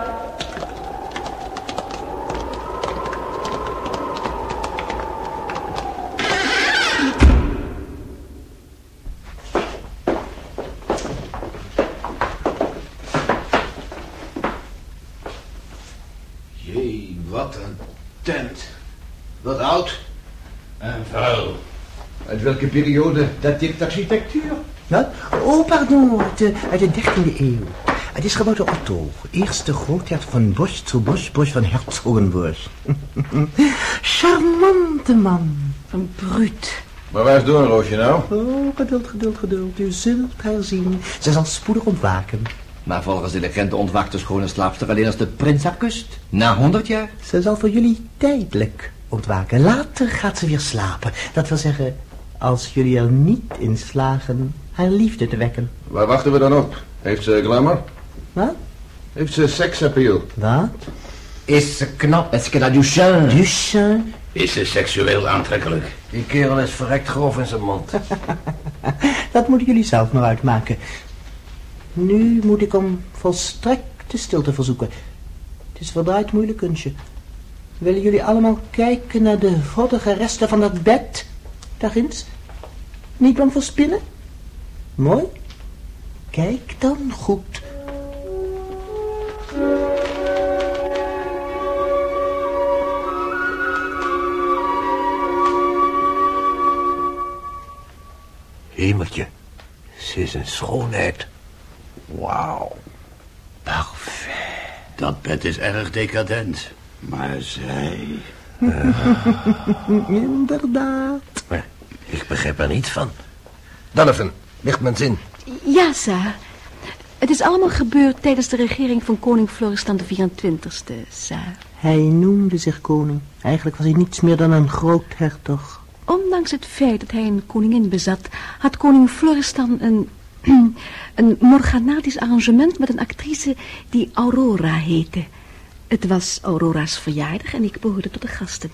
S9: Jee, wat een tent. Wat oud.
S5: En vuil.
S9: Uit welke periode dateert de architectuur?
S7: Wat? Oh, pardon, uit de, uit de 13e eeuw. Het is gebouwd door Otto, eerste groothertog van Bosch zu Bosch, Bosch van Herzogenbosch. [laughs] Charmante man.
S8: Een bruut.
S9: Maar waar is Doornroosje nou?
S7: Oh, geduld, geduld, geduld. U zult haar zien. Ze zal spoedig ontwaken.
S4: Maar volgens de legende ontwaakt de schone slaapster alleen als de prins haar kust. Na honderd jaar.
S7: Ze zal voor jullie tijdelijk ontwaken. Later gaat ze weer slapen. Dat wil zeggen, als jullie er niet in slagen haar liefde te wekken.
S9: Waar wachten we dan op? Heeft ze glamour?
S7: Wat?
S9: Heeft ze seksappeal?
S7: Wat?
S2: Is ze knap?
S4: Est-ce qu'elle a du chien?
S7: Duchin?
S5: Is ze seksueel aantrekkelijk?
S2: Die kerel is verrekt grof in zijn mond. [laughs]
S7: Dat moeten jullie zelf maar uitmaken. Nu moet ik om volstrekte stilte verzoeken. Het is een verdraaid moeilijk kunstje. Willen jullie allemaal kijken naar de voddige resten van dat bed? Daar ginds? Niet bang voor spinnen? Mooi. Kijk dan goed.
S2: Hemeltje, ze is een schoonheid. Wauw. Parfait.
S5: Dat bed is erg decadent. Maar zij... [laughs]
S7: Inderdaad.
S2: Maar ik begrijp er niets van. Donovan, ligt mijn zin.
S8: Ja, Sa. Het is allemaal gebeurd tijdens de regering van koning Floristan de 24ste, Sa.
S7: Hij noemde zich koning. Eigenlijk was hij niets meer dan een groothertog.
S8: Ondanks het feit dat hij een koningin bezat, had koning Floristan een, [clears throat] een morganatisch arrangement met een actrice die Aurora heette. Het was Aurora's verjaardag en ik behoorde tot de gasten.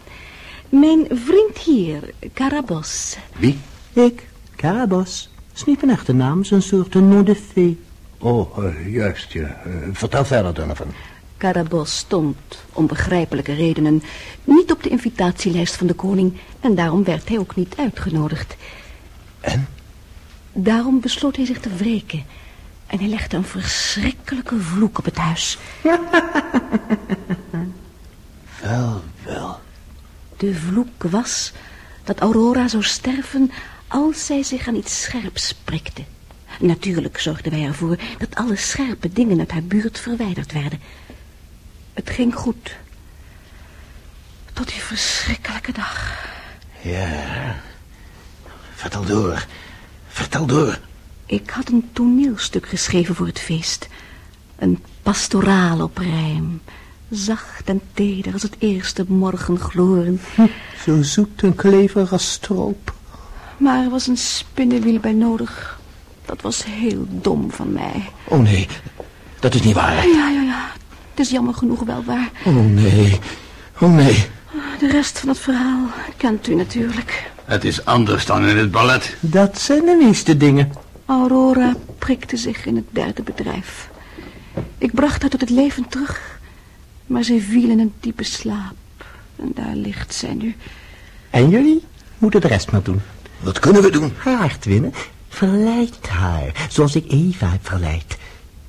S8: Mijn vriend hier, Carabos.
S2: Wie?
S7: Ik, Carabos. is niet mijn echte naam, is een soort nom de fée.
S2: Oh, eh, juist, ja. Eh, vertel verder, Donovan.
S8: Carabos stond, om begrijpelijke redenen, niet op de invitatielijst van de koning... en daarom werd hij ook niet uitgenodigd.
S2: En?
S8: Daarom besloot hij zich te wreken... en hij legde een verschrikkelijke vloek op het huis. [laughs]
S2: Wel, wel.
S8: De vloek was dat Aurora zou sterven als zij zich aan iets scherps prikte. Natuurlijk zorgden wij ervoor dat alle scherpe dingen uit haar buurt verwijderd werden. Het ging goed. Tot die verschrikkelijke dag.
S2: Ja. Vertel door. Vertel door.
S8: Ik had een toneelstuk geschreven voor het feest. Een pastoraal op rijm. Zacht en teder als het eerste morgengloren. [laughs]
S7: Zo zoet en kleverig als stroop.
S8: Maar er was een spinnenwiel bij nodig. Dat was heel dom van mij.
S2: Oh nee, dat is niet waar.
S8: Ja, ja, ja. Het is jammer genoeg wel waar.
S2: Oh nee, oh nee.
S8: De rest van het verhaal kent u natuurlijk.
S5: Het is anders dan in het ballet.
S7: Dat zijn de meeste dingen.
S8: Aurora prikte zich in het derde bedrijf. Ik bracht haar tot het leven terug. Maar zij viel in een diepe slaap. En daar ligt zij nu.
S7: En jullie moeten de rest maar doen.
S2: Wat kunnen we doen?
S7: Haar te winnen. Verleid haar, zoals ik Eva heb verleid.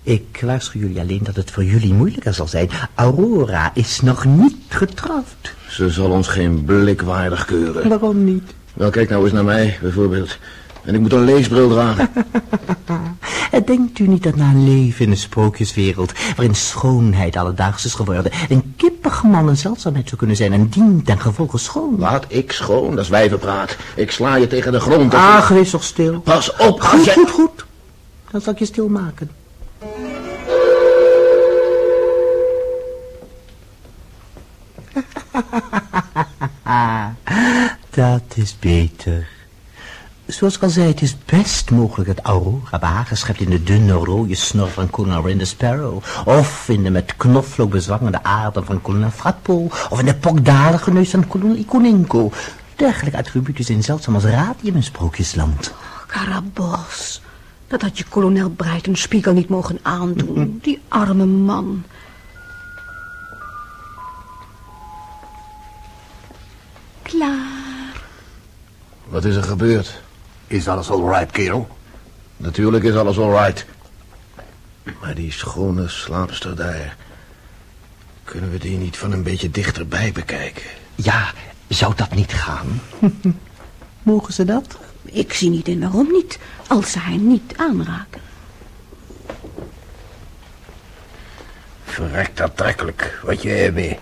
S7: Ik waarschuw jullie alleen dat het voor jullie moeilijker zal zijn. Aurora is nog niet getrouwd.
S9: Ze zal ons geen blik waardig keuren.
S7: Waarom niet?
S9: Wel, kijk nou eens naar mij, bijvoorbeeld. En ik moet een leesbril dragen. [laughs]
S7: Denkt u niet dat na een leven in een sprookjeswereld... waarin schoonheid alledaags is geworden... een kippig man een zeldzaamheid zou kunnen zijn... en dient ten gevolge schoon?
S9: Laat ik schoon, dat is wijvenpraat. Ik sla je tegen de grond.
S7: Ach, wees toch stil.
S9: Pas op,
S7: Goed,
S9: jij...
S7: goed, goed. Dan zal ik je stil maken. [laughs] Dat is beter. Zoals ik al zei, het is best mogelijk dat Aurora behagen schept in de dunne rode snor van kolonel Rinder Sparrow. Of in de met knoflook bezwangerde aarde van kolonel Frappo. Of in de pokdalige neus van kolonel Ikonenko. Dergelijke attributen zijn zeldzaam als radium in sprookjesland.
S8: Karabos, dat had je kolonel Breitenspiegel niet mogen aandoen. [laughs] Die arme man. Klaar.
S9: Wat is er gebeurd?
S2: Is alles all right, kerel?
S9: Natuurlijk is alles alright. Maar die schone slaapster daar... Kunnen we die niet van een beetje dichterbij bekijken?
S7: Ja, zou dat niet gaan? [laughs] Mogen ze dat?
S8: Ik zie niet in waarom niet, als ze haar niet aanraken.
S2: Verrekt aantrekkelijk, wat je hebt.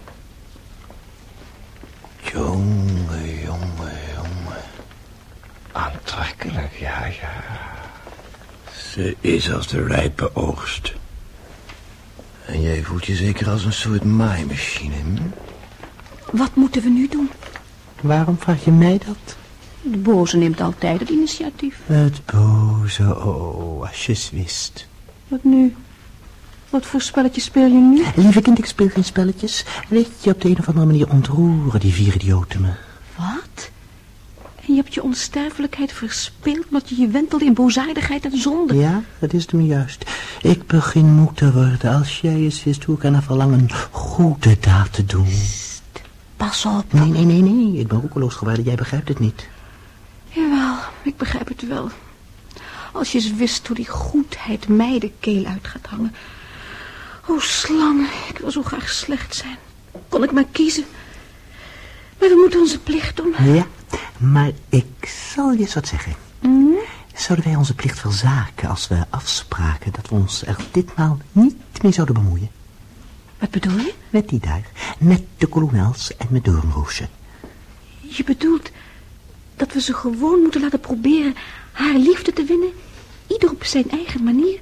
S9: Jongen, jongen. Aantrekkelijk, ja, ja.
S2: Ze is als de rijpe oogst.
S9: En jij voelt je zeker als een soort maaimachine, hm?
S8: Wat moeten we nu doen?
S7: Waarom vraag je mij dat?
S8: De boze neemt altijd het initiatief.
S7: Het boze, oh, als je het wist.
S8: Wat nu? Wat voor spelletje speel je nu?
S7: Lieve kind, ik speel geen spelletjes. Weet je, op de een of andere manier ontroeren die vier idioten me.
S8: En je hebt je onsterfelijkheid verspeeld omdat je je wentelde in boosaardigheid en zonde.
S7: Ja, dat is het me juist. Ik begin moe te worden als jij eens wist hoe ik ernaar verlang een goede daad te doen.
S8: Pas op.
S7: Nee, nee, nee, nee. Ik ben roekeloos geworden. Jij begrijpt het niet.
S8: Jawel, ik begrijp het wel. Als je eens wist hoe die goedheid mij de keel uit gaat hangen. O, slangen, ik wil zo graag slecht zijn. Kon ik maar kiezen. Maar we moeten onze plicht doen.
S7: Ja, maar ik zal je eens wat zeggen. Zouden wij onze plicht verzaken als we afspraken dat we ons er ditmaal niet mee zouden bemoeien?
S8: Wat bedoel je?
S7: Met die daar, met de kolonels en met Doornroosje.
S8: Je bedoelt dat we ze gewoon moeten laten proberen haar liefde te winnen? Ieder op zijn eigen manier,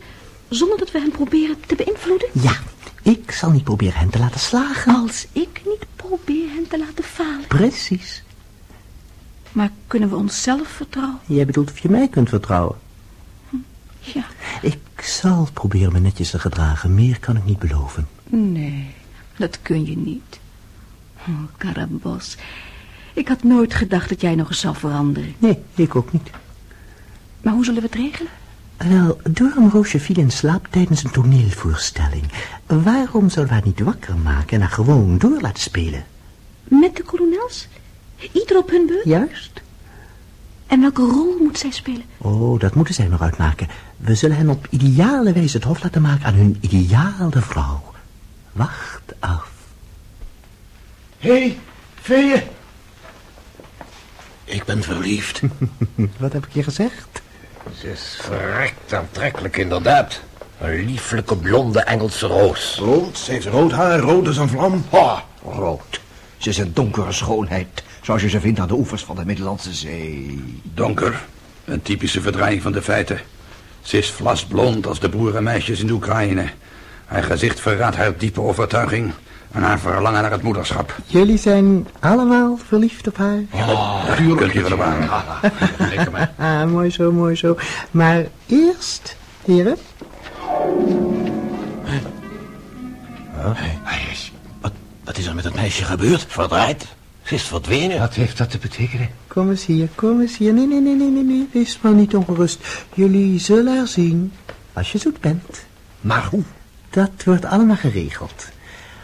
S8: zonder dat we hen proberen te beïnvloeden?
S7: Ja, ik zal niet proberen hen te laten slagen.
S8: Als ik niet probeer hen te laten falen.
S7: Precies.
S8: Maar kunnen we onszelf vertrouwen?
S7: Jij bedoelt of je mij kunt vertrouwen?
S8: Ja.
S7: Ik zal proberen me netjes te gedragen. Meer kan ik niet beloven.
S8: Nee. Dat kun je niet. Oh, Karabos. Ik had nooit gedacht dat jij nog eens zou veranderen.
S7: Nee, ik ook niet.
S8: Maar hoe zullen we het regelen?
S7: Wel, Doornroosje viel in slaap tijdens een toneelvoorstelling. Waarom zouden we haar niet wakker maken en haar gewoon door laten spelen?
S8: Met de kolonels? Ieder op hun beurt?
S7: Juist.
S8: En welke rol moet zij spelen?
S7: Oh, dat moeten zij nog uitmaken. We zullen hen op ideale wijze het hof laten maken aan hun ideale vrouw. Wacht af.
S9: Hé, hey, Vee. Ik ben verliefd. [laughs]
S7: Wat heb ik je gezegd?
S2: Ze is verrekt aantrekkelijk, inderdaad. Een lieflijke blonde Engelse roos.
S9: Blond, ze heeft rood haar, rood als een vlam.
S4: Ha, rood. Ze is een donkere schoonheid, zoals je ze vindt aan de oevers van de Middellandse Zee.
S5: Donker. Een typische verdraaiing van de feiten. Ze is vlasblond als de boerenmeisjes in de Oekraïne. Haar gezicht verraadt haar diepe overtuiging en haar verlangen naar het moederschap.
S7: Jullie zijn allemaal verliefd op haar?
S5: Ja, natuurlijk. Kunt u wel aan.
S9: Lekker maar. [laughs]
S7: Ah, mooi zo, mooi zo. Maar eerst, heren,
S9: Wat, wat is er met het meisje gebeurd? Verdraaid? Ze is verdwenen.
S2: Wat heeft dat te betekenen?
S7: kom eens hier, kom eens hier. Nee, nee, nee, nee, nee, nee, wees maar niet ongerust. Jullie zullen haar zien, als je zoet bent.
S9: Maar hoe?
S7: Dat wordt allemaal geregeld.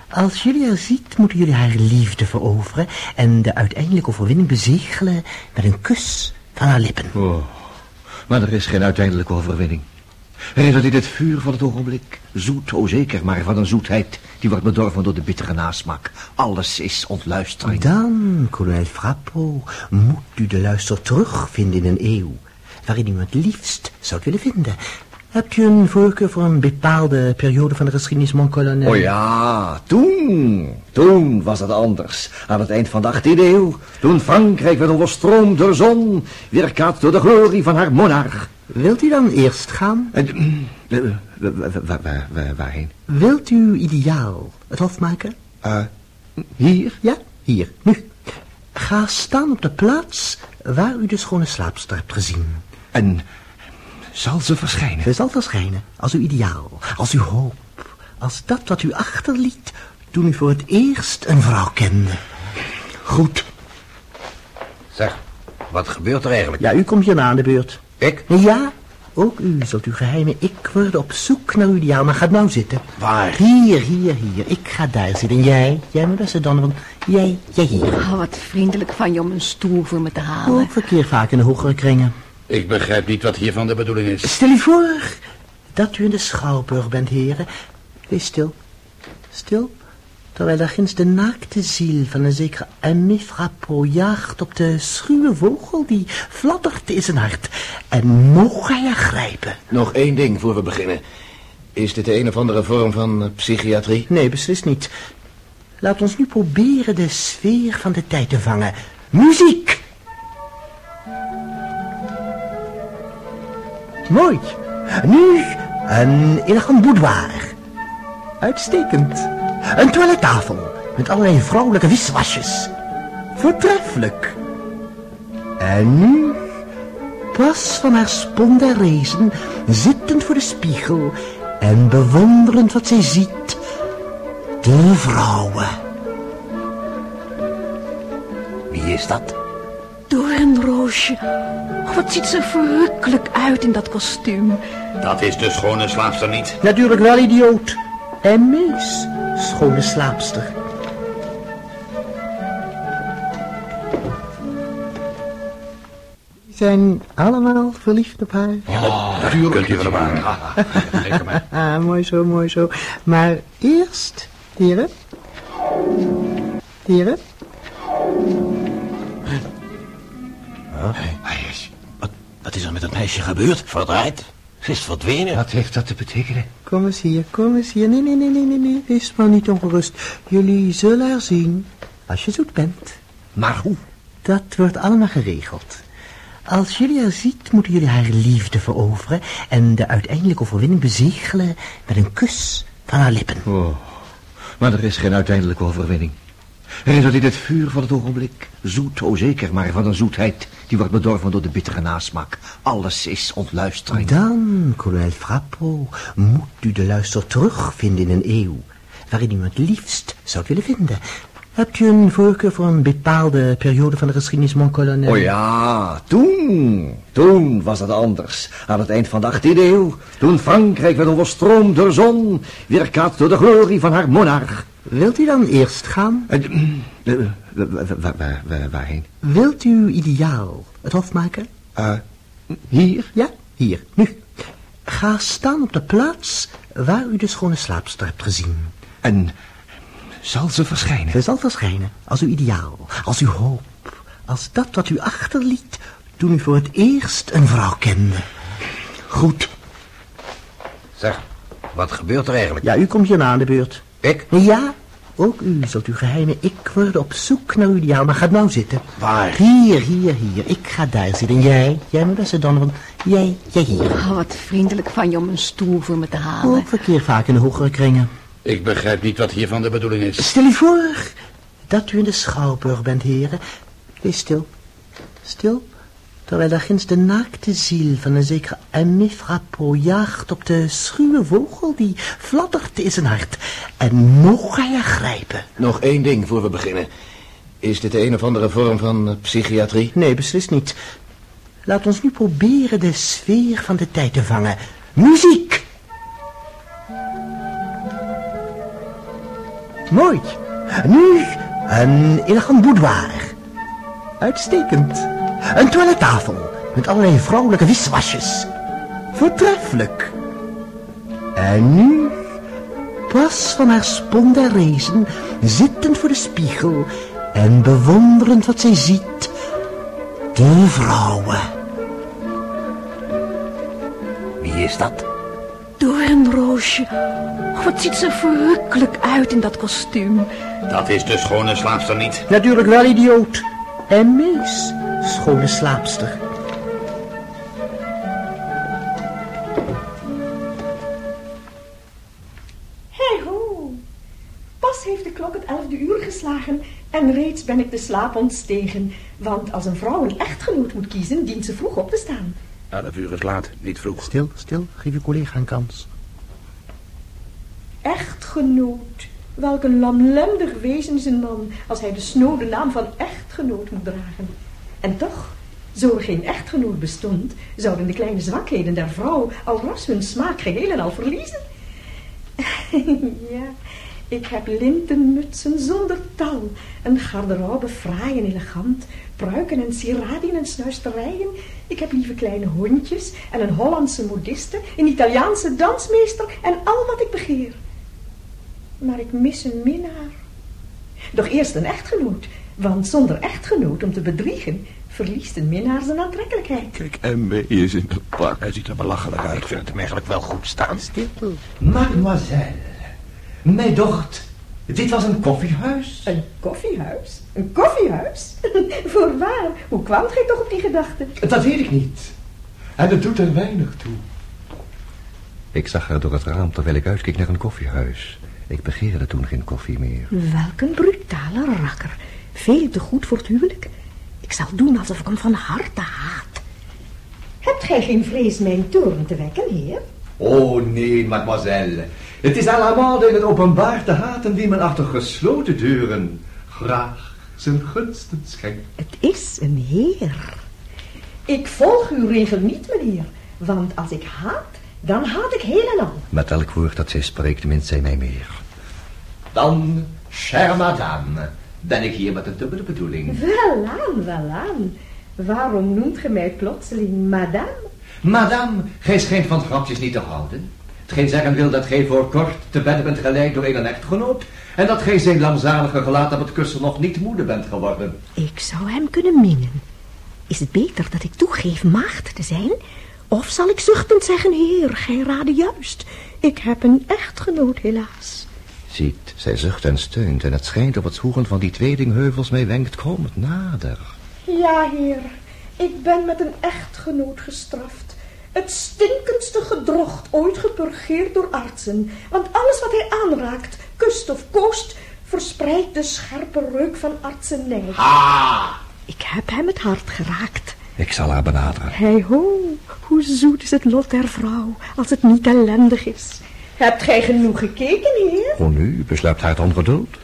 S7: Als jullie haar ziet, moeten jullie haar liefde veroveren... en de uiteindelijke overwinning bezegelen met een kus van haar lippen.
S4: Oh, maar er is geen uiteindelijke overwinning. Er is het vuur van het ogenblik. Zoet, o zeker, maar van een zoetheid die wordt bedorven door de bittere nasmaak. Alles is ontluistering.
S7: Dan, kolonel Frappo, moet u de luister terugvinden in een eeuw... waarin u het liefst zou willen vinden. Hebt u een voorkeur voor een bepaalde periode van de geschiedenis, mon kolonel?
S4: Oh ja, toen, toen was het anders. Aan het eind van de 18e eeuw, toen Frankrijk werd overstroomd door de zon, weerkaatst door de glorie van haar monarch.
S7: Wilt u dan eerst gaan?
S4: En, eh, eh, wa- waarheen?
S7: Wilt u uw ideaal het hof maken?
S4: Eh, hier?
S7: Ja, hier, nu. Ga staan op de plaats waar u de schone slaapster hebt gezien.
S4: En zal ze verschijnen?
S7: Ze zal verschijnen als uw ideaal, als uw hoop, als dat wat u achterliet toen u voor het eerst een vrouw kende.
S4: Goed.
S2: Zeg, wat gebeurt er eigenlijk?
S7: Ja, u komt hierna aan de beurt.
S2: Ik?
S7: Ja, ook u zult uw geheime ik worden op zoek naar uw ideaal, maar gaat nou zitten.
S9: Waar?
S7: Hier, hier, hier. Ik ga daar zitten. En jij, jij mijn beste Donovan, jij, jij hier.
S8: Oh, wat vriendelijk van je om een stoel voor me te halen.
S7: Ook verkeer vaak in de hogere kringen.
S5: Ik begrijp niet wat hiervan de bedoeling is.
S7: Stel u voor dat u in de Schouwburg bent, heren. Wees stil. Stil. Terwijl daar ginds de naakte ziel van een zekere Aimé jaagt op de schuwe vogel die fladdert in zijn hart. En mocht hij haar grijpen.
S9: Nog één ding voor we beginnen. Is dit de een of andere vorm van psychiatrie?
S7: Nee, beslist niet. Laat ons nu proberen de sfeer van de tijd te vangen. Muziek! Mooi. Nu een elegant boudoir. Uitstekend. Een toilettafel met allerlei vrouwelijke wiswasjes. Voortreffelijk. En nu pas van haar sponderezen, zittend voor de spiegel en bewonderend wat zij ziet. De vrouwen.
S2: Wie is dat?
S8: Doornroosje. Oh, wat ziet ze er verrukkelijk uit in dat kostuum.
S5: Dat is de schone slaapster niet.
S7: Natuurlijk wel, idioot. En mees, schone slaapster. Die zijn allemaal verliefd op haar.
S5: Natuurlijk. Kunt u wel aan.
S9: Lekker maar. [laughs]
S7: Ah, mooi zo, mooi zo. Maar eerst, heren. Heren.
S9: Hij is... Wat, wat is er met het meisje gebeurd? Verdraaid? Ze is verdwenen.
S2: Wat heeft dat te betekenen?
S7: Kom eens hier, kom eens hier. Nee, nee, nee, nee, nee, nee. Wees maar niet ongerust. Jullie zullen haar zien, als je zoet bent.
S9: Maar hoe?
S7: Dat wordt allemaal geregeld. Als jullie haar ziet, moeten jullie haar liefde veroveren... en de uiteindelijke overwinning bezegelen met een kus van haar lippen.
S4: Oh, maar er is geen uiteindelijke overwinning. Er is altijd het vuur van het ogenblik. Zoet, o zeker, maar van een zoetheid die wordt bedorven door de bittere nasmaak. Alles is ontluistering.
S7: Dan, kolonel Frappo, moet u de luister terugvinden in een eeuw... waarin u het liefst zou willen vinden. Hebt u een voorkeur voor een bepaalde periode van de geschiedenis, mon colonel?
S4: Oh ja, toen, toen was het anders. Aan het eind van de 18e eeuw, toen Frankrijk werd overstroomd door zon, weerkaatst door de glorie van haar monarch.
S7: Wilt u dan eerst gaan? [clears throat]
S4: Wa- wa- wa- wa- Waarheen?
S7: Wilt u uw ideaal het hof maken?
S4: Eh, hier?
S7: Ja, hier, nu. Ga staan op de plaats waar u de schone slaapster hebt gezien.
S4: En zal ze verschijnen?
S7: Ze zal verschijnen als uw ideaal, als uw hoop, als dat wat u achterliet toen u voor het eerst een vrouw kende.
S4: Goed.
S2: Zeg, wat gebeurt er eigenlijk?
S7: Ja, u komt hierna aan de beurt.
S2: Ik?
S7: Ja, ook u zult uw geheime ik worden op zoek naar uw ideaal, maar gaat nou zitten.
S2: Waar?
S7: Hier, hier, hier. Ik ga daar zitten. En jij, jij mijn beste Donovan, jij, jij hier.
S8: Oh, wat vriendelijk van je om een stoel voor me te halen.
S7: Ook verkeer vaak in de hogere kringen.
S5: Ik begrijp niet wat hiervan de bedoeling is.
S7: Stel u voor dat u in de schouwburg bent, heren. Wees stil. Stil. Terwijl daar ginds de naakte ziel van een zekere Aimé jaagt op de schuwe vogel die fladdert in zijn hart. En nog ga je grijpen.
S9: Nog één ding voor we beginnen. Is dit een of andere vorm van psychiatrie?
S7: Nee, beslist niet. Laat ons nu proberen de sfeer van de tijd te vangen. Muziek! Mooi. Nu een elegant boudoir. Uitstekend. Een toilettafel met allerlei vrouwelijke wiswasjes. Voortreffelijk. En nu pas van haar sponderezen, zittend voor de spiegel en bewonderend wat zij ziet. De vrouwen.
S2: Wie is dat?
S8: Doornroosje. Oh, wat ziet ze er verrukkelijk uit in dat kostuum.
S5: Dat is de schone slaapster niet.
S7: Natuurlijk wel, idioot. En Mees, schone slaapster.
S10: Hei ho! Pas heeft de klok het elfde uur geslagen en reeds ben ik de slaap ontstegen. Want als een vrouw een echtgenoot moet kiezen, dient ze vroeg op te staan.
S5: Elf uur is laat, niet vroeg.
S7: Stil, stil. Geef uw collega een kans.
S10: Echtgenoot. Welk een lamlendig wezen is een man als hij de snode naam van echtgenoot moet dragen. En toch, zo er geen echtgenoot bestond, zouden de kleine zwakheden der vrouw al ras hun smaak geheel en al verliezen. [laughs] ja, ik heb lintenmutsen zonder tal, een garderobe fraai en elegant, pruiken en sieraden en snuisterijen. Ik heb lieve kleine hondjes en een Hollandse modiste, een Italiaanse dansmeester en al wat ik begeer. Maar ik mis een minnaar. Doch eerst een echtgenoot, want zonder echtgenoot om te bedriegen, verliest een minnaar zijn aantrekkelijkheid.
S9: Kijk, M is in het pak.
S5: Hij ziet er belachelijk uit.
S2: Ik vind hem eigenlijk wel goed staan.
S7: Stil.
S4: Mademoiselle, mijn dochter, dit was een koffiehuis.
S10: Een koffiehuis? Een koffiehuis? [laughs] Voorwaar, hoe kwam gij toch op die gedachte?
S4: Dat weet ik niet. En het doet er weinig toe.
S1: Ik zag haar door het raam terwijl ik uitkeek naar een koffiehuis. Ik begeerde toen geen koffie meer.
S10: Welk een brutale rakker. Veel te goed voor het huwelijk. Ik zal doen alsof ik hem van harte haat. Hebt gij geen vrees mijn toren te wekken, heer?
S4: Oh nee, mademoiselle. Het is à la mode in het openbaar te haten wie men achter gesloten deuren graag zijn gunsten schenkt.
S10: Het is een heer. Ik volg uw regel niet, meneer. Want als ik haat, dan haat ik heel en al.
S1: Met elk woord dat zij spreekt, mint zij mij meer.
S4: Dan, chère madame, ben ik hier met een dubbele bedoeling.
S10: Welaan, welaan. Waarom noemt ge mij plotseling madame?
S4: Madame, gij schijnt van grapjes niet te houden. Hetgeen zeggen wil dat gij voor kort te bedde bent geleid door een echtgenoot... en dat gij zijn langzalige gelaat op het kussen nog niet moede bent geworden.
S10: Ik zou hem kunnen minnen. Is het beter dat ik toegeef maagd te zijn? Of zal ik zuchtend zeggen, heer, gij raadde juist. Ik heb een echtgenoot, helaas.
S1: Ziet, zij zucht en steunt en het schijnt op het zwoegen van die tweedingheuvels mij wenkt, kom het nader.
S10: Ja, heer, ik ben met een echtgenoot gestraft. Het stinkendste gedrocht ooit gepurgeerd door artsen. Want alles wat hij aanraakt, kust of koost, verspreidt de scherpe reuk van artsenij.
S4: Ah!
S10: Ik heb hem het hart geraakt.
S1: Ik zal haar benaderen.
S10: Hei ho, hoe zoet is het lot der vrouw, als het niet ellendig is. Hebt gij genoeg gekeken, heer?
S1: Oh, nu, u besluipt haar ongeduld.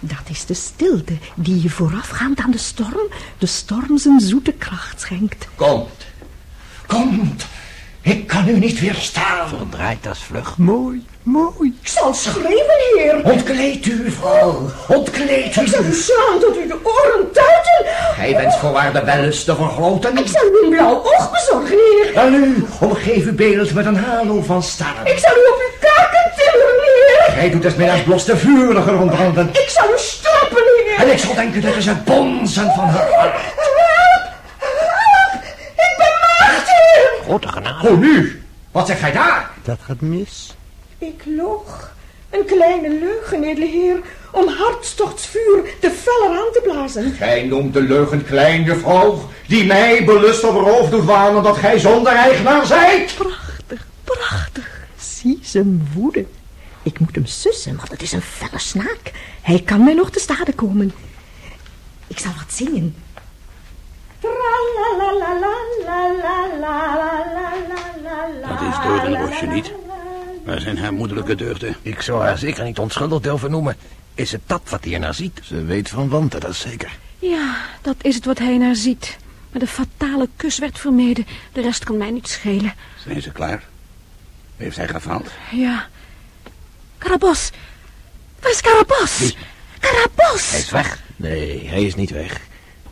S10: Dat is de stilte die je voorafgaand aan de storm, de storm zijn zoete kracht schenkt.
S4: Komt. Komt. Ik kan u niet weerstaan.
S7: Verdraait als vlug. Mooi, mooi.
S10: Ik zal schreeuwen, heer.
S4: Ontkleed u, vrouw. Ontkleed
S10: Ik zal u
S4: u.
S10: slaan tot u de oren tuiten.
S4: Gij bent voorwaar de wellust te vergroten.
S10: Ik zal u een blauw oog bezorgen, heer.
S4: En nu omgeef uw beeld met een halo van sterren.
S10: Ik zal u op uw kaken timmeren, heer.
S4: Gij doet het middags blos de vuriger ontbranden.
S10: Ik zal u stoppen, heer.
S4: En ik zal denken dat is het bonzen van haar hart.
S10: Help! Help! Ik ben maagd, heer.
S7: Grote genade.
S4: Hoe nu? Wat zegt gij daar?
S7: Dat gaat mis.
S10: Ik loog. Een kleine leugen, edele heer, om hartstochtsvuur te feller aan te blazen.
S4: Gij noemt de leugen klein, juffrouw, die mij belust op roof doet wanen dat gij zonder eigenaar zijt.
S10: Prachtig, prachtig. Zie zijn woede. Ik moet hem sussen, want het is een felle snaak. Hij kan mij nog te stade komen. Ik zal wat zingen.
S5: Dat is Doornbosje niet. Waar zijn haar moederlijke deugden?
S9: Ik zou haar zeker niet onschuldig durven noemen. Is het dat wat hij naar ziet? Ze weet van wanten, dat is zeker.
S8: Ja, dat is het wat hij naar ziet. Maar de fatale kus werd vermeden. De rest kan mij niet schelen.
S5: Zijn ze klaar? Heeft hij gefaald?
S8: Ja. Karabas. Waar is Karabas? Karabas!
S9: Hij is weg. Nee, hij is niet weg.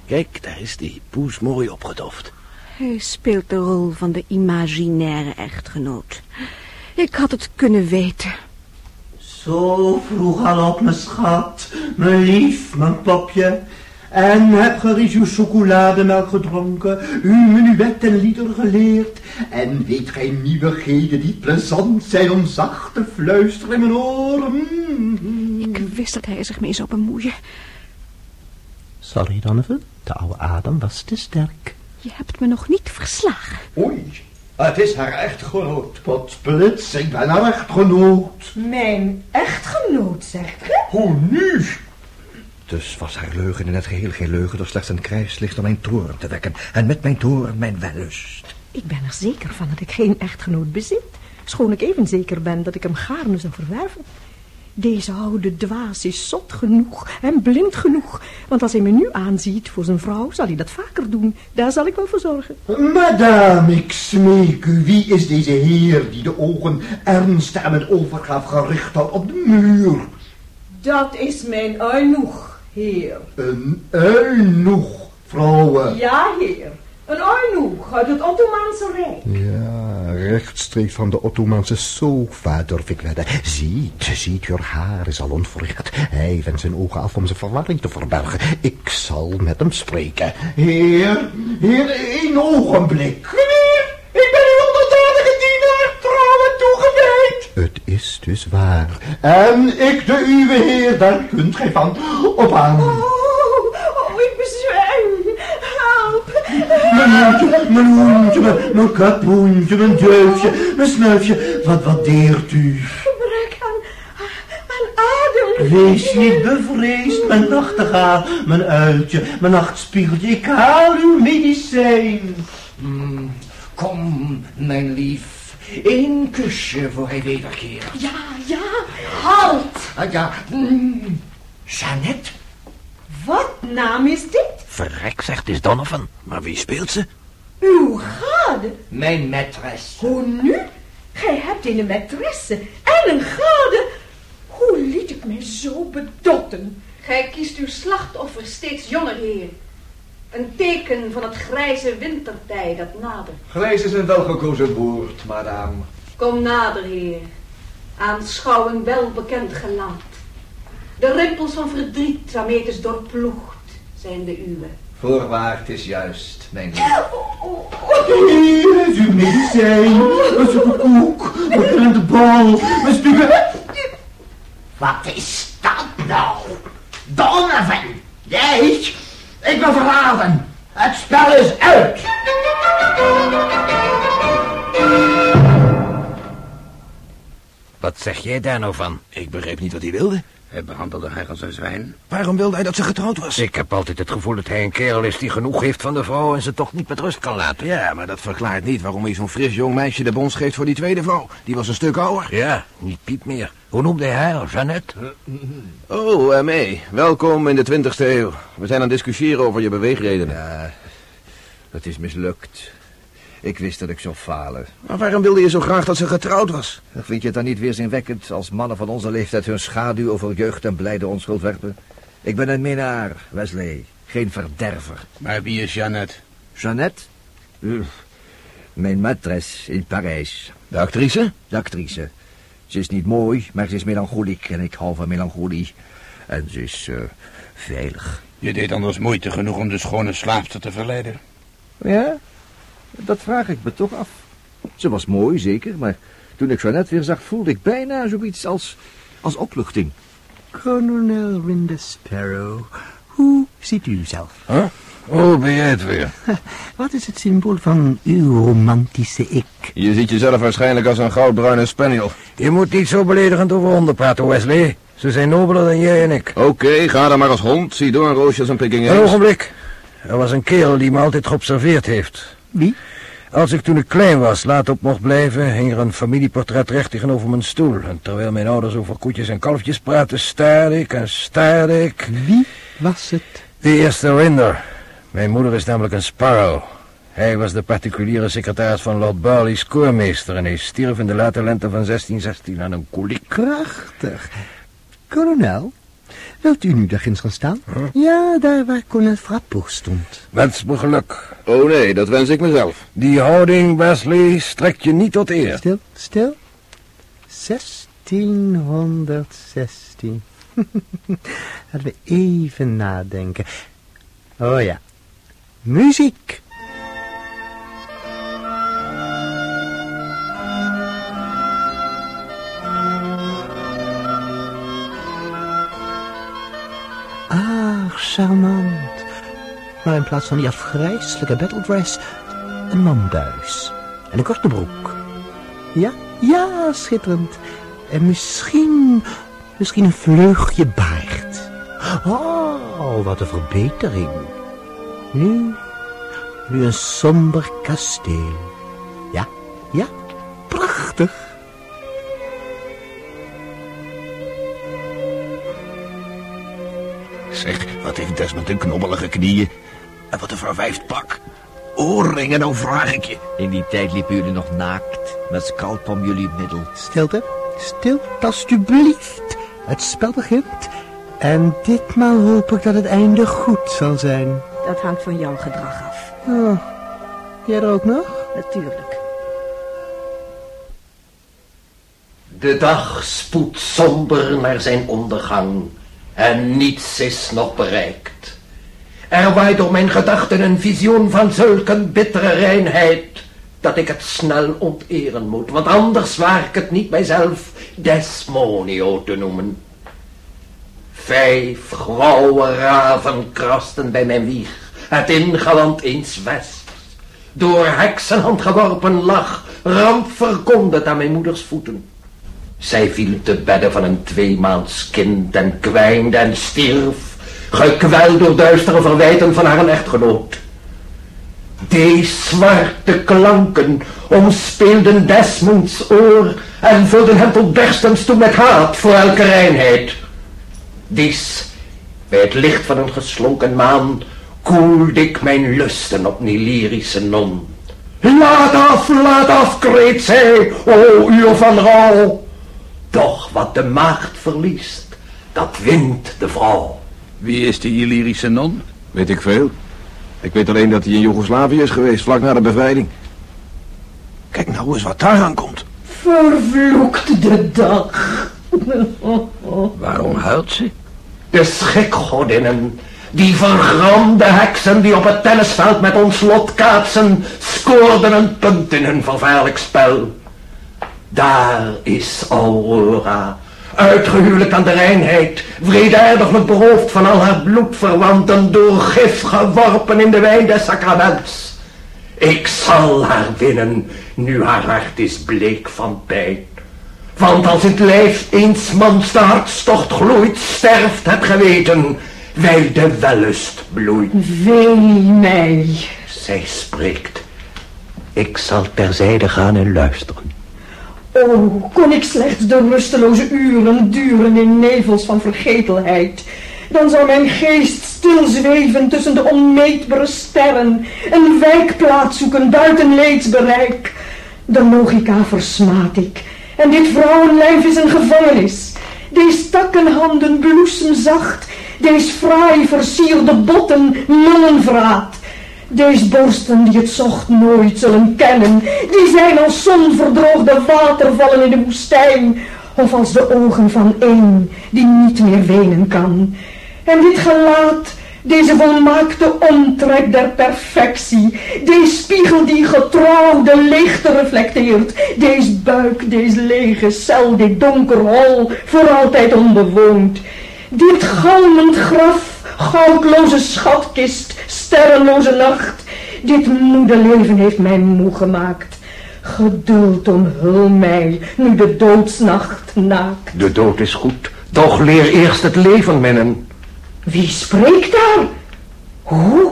S9: Kijk, daar is die poes mooi opgedoft.
S8: Hij speelt de rol van de imaginaire echtgenoot. Ik had het kunnen weten.
S7: Zo vroeg al op, mijn schat. Mijn lief, mijn popje. En heb ge reeds uw chocolademelk gedronken, uw menuet en lieder geleerd. En weet gij nieuwigheden die plezant zijn om zacht te fluisteren in mijn oren.
S8: Ik wist dat hij er zich mee zou bemoeien.
S7: Sorry, Donovan, de oude adem was te sterk.
S8: Je hebt me nog niet verslagen.
S7: Oei, het is haar echtgenoot. Potsplits, ik ben haar echtgenoot.
S10: Mijn echtgenoot, zegt ge?
S1: Hoe nu? Dus was haar leugen in het geheel geen leugen, door slechts een krijgslicht om mijn toren te wekken. En met mijn toren mijn wellust.
S10: Ik ben er zeker van dat ik geen echtgenoot bezit. Schoon ik even zeker ben dat ik hem gaarne zou verwerven. Deze oude dwaas is zot genoeg en blind genoeg. Want als hij me nu aanziet voor zijn vrouw, zal hij dat vaker doen. Daar zal ik wel voor zorgen.
S7: Madame, ik smeek u, wie is deze heer die de ogen ernstig en met overgave gericht houdt op de muur?
S10: Dat is mijn eunuch, heer.
S7: Een eunuch, vrouwen.
S10: Ja, heer. Een eunuch uit het Ottomaanse Rijk.
S1: Ja, rechtstreeks van de Ottomaanse sofa, durf ik wedden. Ziet, ziet, uw haar is al onverricht. Hij wendt zijn ogen af om zijn verwarring te verbergen. Ik zal met hem spreken.
S7: Heer, heer, één ogenblik. Meneer, ik ben uw onderdanige dienaar, trouw en toegewijd.
S1: Het is dus waar.
S7: En ik de uwe heer, daar kunt gij van op aan.
S10: Oh, oh, ik bezwijn. Help.
S7: Mijn hoentje, mijn hoentje, mijn, mijn kapoentje, mijn duifje, mijn snuifje. Wat, wat deert u?
S10: Gebrek aan, aan adem.
S7: Wees niet bevreesd, mijn nachtegaal, mijn uiltje, mijn nachtspiegeltje. Ik haal uw medicijn.
S4: Mm, kom, mijn lief. Eén kusje voor hij wederkeert.
S10: Ja, ja, halt.
S4: Ah, ja, mm, Jeannette.
S10: Wat naam is dit?
S9: Verrek, zegt is Donovan. Maar wie speelt ze?
S10: Uw gade.
S4: Mijn maîtresse.
S10: Hoe nu? Gij hebt een maîtresse en een gade. Hoe liet ik mij zo bedotten?
S8: Gij kiest uw slachtoffer steeds jonger, heer. Een teken van het grijze wintertij dat nadert.
S4: Grijs is een welgekozen woord, madame.
S8: Kom nader, heer. Aanschouw een welbekend gelaat. De rimpels van verdriet waarmee het is doorploegd zijn de uwe.
S4: Voorwaar, het is juist, mijn lief.
S7: Hier is uw medicijn, een zoete koek, een trillende bal, mijn spiegel.
S11: Wat is dat nou? Donovan, jij? Ik ben verraden. Het spel is uit.
S9: Wat zeg jij daar nou van? Ik begreep niet wat hij wilde.
S5: Hij behandelde haar als een zwijn.
S3: Waarom wilde hij dat ze getrouwd was?
S12: Ik heb altijd het gevoel dat hij een kerel is die genoeg heeft van de vrouw en ze toch niet met rust kan laten.
S3: Ja, maar dat verklaart niet waarom hij zo'n fris jong meisje de bons geeft voor die tweede vrouw. Die was een stuk ouder.
S12: Ja, niet Piet meer. Hoe noemde hij haar? Jeannette?
S3: Oh, mee. Welkom in de twintigste eeuw. We zijn aan het discussiëren over je beweegredenen.
S4: Ja, dat is mislukt. Ik wist dat ik zou falen.
S3: Maar waarom wilde je zo graag dat ze getrouwd was?
S4: Vind je het dan niet weerzinwekkend als mannen van onze leeftijd hun schaduw over jeugd en blijde onschuld werpen? Ik ben een minnaar, Wesley. Geen verderver.
S5: Maar wie is Jeannette?
S4: Jeannette? Uh, mijn maîtresse in Parijs.
S3: De actrice?
S4: De actrice. Ze is niet mooi, maar ze is melancholiek en ik hou van melancholie. En ze is uh, veilig.
S5: Je deed anders moeite genoeg om de schone slaapster te verleiden.
S4: Ja, dat vraag ik me toch af. Ze was mooi, zeker, maar toen ik Jeannette weer zag, voelde ik bijna zoiets als, als opluchting.
S7: Kolonel Rinder Sparrow, hoe ziet u zelf?
S12: Huh? Oh, ben jij het weer? [laughs]
S7: Wat is het symbool van uw romantische ik?
S3: Je ziet jezelf waarschijnlijk als een goudbruine spaniel.
S12: Je moet niet zo beledigend over honden praten, Wesley. Ze zijn nobeler dan jij en ik.
S3: Oké, okay, ga dan maar als hond. Zie door, roosjes en picking
S12: Een ogenblik. Er was een kerel die me altijd geobserveerd heeft.
S7: Wie?
S12: Als ik toen ik klein was laat op mocht blijven, hing er een familieportret recht tegenover mijn stoel. En terwijl mijn ouders over koetjes en kalfjes praten, staarde ik en staarde ik.
S7: Wie was het?
S12: De eerste Rinder. Mijn moeder is namelijk een Sparrow. Hij was de particuliere secretaris van Lord Burleigh's koormeester en hij stierf in de late lente van 1616 aan een koliek.
S7: Prachtig. Kolonel, wilt u nu daar ginds gaan staan? Huh? Ja, daar waar kolonel Frappo stond.
S12: Wens me geluk.
S3: Oh nee, dat wens ik mezelf.
S12: Die houding, Wesley, strekt je niet tot eer.
S7: Stil, stil. 1616. [laughs] Laten we even nadenken. Oh ja. Muziek. Charmant. Maar in plaats van die afgrijselijke battledress, een manbuis. En een korte broek. Ja, ja, schitterend. En misschien, misschien een vleugje baard. Oh, wat een verbetering. Nu, nu een somber kasteel. Ja, ja, prachtig.
S3: Wat heeft Desmond een knobbelige knieën. En wat een verwijfd pak. Oorringen, nou vraag ik je.
S4: In die tijd liepen jullie nog naakt, met scalp om jullie middel.
S7: Stilte, stilte alstublieft. Het spel begint. En ditmaal hoop ik dat het einde goed zal zijn.
S8: Dat hangt van jouw gedrag af.
S7: Oh, jij er ook nog?
S8: Natuurlijk.
S2: De dag spoedt somber naar zijn ondergang en niets is nog bereikt. Er waait door mijn gedachten een visioen van zulke bittere reinheid, dat ik het snel onteren moet, want anders waar ik het niet mijzelf Desmonio te noemen. Vijf grauwe raven krasten bij mijn wieg, het ingeland eens west. Door heksenhand geworpen lag, ramp verkondigd aan mijn moeders voeten. Zij viel te bedden van een tweemaands kind en kwijnde en stierf, gekweld door duistere verwijten van haar echtgenoot. Die zwarte klanken omspeelden Desmonds oor en vulden hem tot berstens toe met haat voor elke reinheid. Dies, bij het licht van een geslonken maan, koelde ik mijn lusten op die lyrische non. Laat af, laat af, kreet zij, o uur van rouw. Doch wat de maagd verliest, dat wint de vrouw.
S5: Wie is die Illyrische non?
S3: Weet ik veel. Ik weet alleen dat hij in Joegoslavië is geweest, vlak na de bevrijding. Kijk nou eens wat daar aankomt.
S10: Vervloekt de dag.
S12: Waarom huilt ze?
S2: De schikgodinnen, die vergramde heksen die op het tennisveld met ons lot kaatsen, scoorden een punt in hun vervaarlijk spel. Daar is Aurora, uitgehuwelijkt aan de reinheid, wreedaardiglijk beroofd van al haar bloedverwanten, door gif geworpen in de wijn des sacraments. Ik zal haar winnen, nu haar hart is bleek van pijn. Want als het lijf eens mans de hartstocht gloeit, sterft het geweten, wijl de wellust bloeit.
S10: Wee mij.
S2: Zij spreekt. Ik zal terzijde gaan en luisteren.
S10: Oh, kon ik slechts de rusteloze uren duren in nevels van vergetelheid, dan zou mijn geest stilzweven tussen de onmeetbare sterren, een wijkplaats zoeken buiten leedsbereik. De logica versmaat ik, en dit vrouwenlijf is een gevangenis. Deze takkenhanden bloesemzacht, deze fraai versierde botten nonnenvraat. Deze borsten die het zocht nooit zullen kennen, die zijn als zonverdroogde watervallen in de woestijn, of als de ogen van een die niet meer wenen kan. En dit gelaat, deze volmaakte omtrek der perfectie, deze spiegel die getrouw de leegte reflecteert, deze buik, deze lege cel, dit donker hol, voor altijd onbewoond. Dit galmend graf, goudloze schatkist, sterrenloze nacht, dit moede leven heeft mij moe gemaakt. Geduld omhul mij, nu de doodsnacht naakt.
S2: De dood is goed, toch leer eerst het leven mennen.
S10: Wie spreekt daar? Hoe?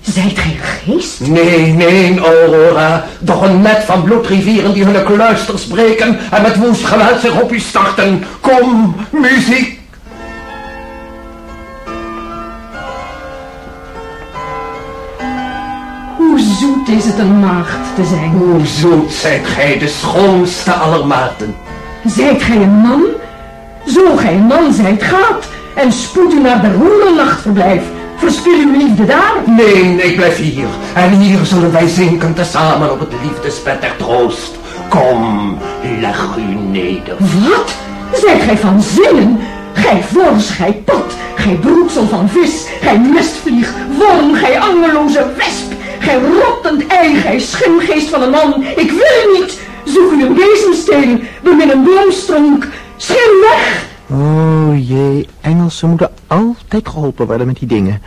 S10: Zijt gij een geest?
S2: Nee, nee, Aurora, doch een net van bloedrivieren die hun kluisters breken en met woest geluid zich op u starten. Kom, muziek!
S10: Zoet is het een maagd te zijn?
S2: Hoe zoet zijt gij de schoonste aller maten.
S10: Zijt gij een man? Zo gij een man zijt, gaat en spoed u naar de hoerennachtverblijf. Verspil uw liefde daar.
S2: Nee, ik blijf hier. En hier zullen wij zinken tezamen op het liefdesbed der troost. Kom, leg u neder.
S10: Wat? Zijt gij van zinnen? Gij vors, gij pot, gij broedsel van vis, gij mestvlieg, worm, gij angeloze wesp, gij rottend ei, gij schimgeest van een man. Ik wil u niet. Zoek u een bezemsteel, bemin een boomstronk. Schim weg!
S13: Oh jee, Engelsen moeten altijd geholpen worden met die dingen.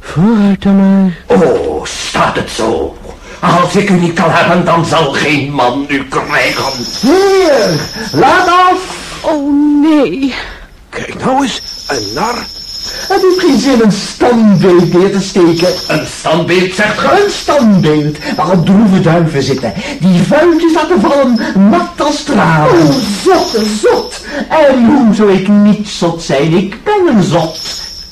S13: Vooruit dan maar.
S2: Oh, staat het zo? Als ik u niet kan hebben, dan zal geen man u krijgen.
S7: Hier, laat af.
S8: Oh, nee.
S14: Kijk nou eens, een nar.
S7: Het heeft geen zin een standbeeld neer te steken.
S2: Een standbeeld, zegt ge?
S7: Een standbeeld waarop droeve duiven zitten. Die vuiltjes laten vallen, nat als stralen. Oh, zotte zot. En hoe zou ik niet zot zijn? Ik ben een zot.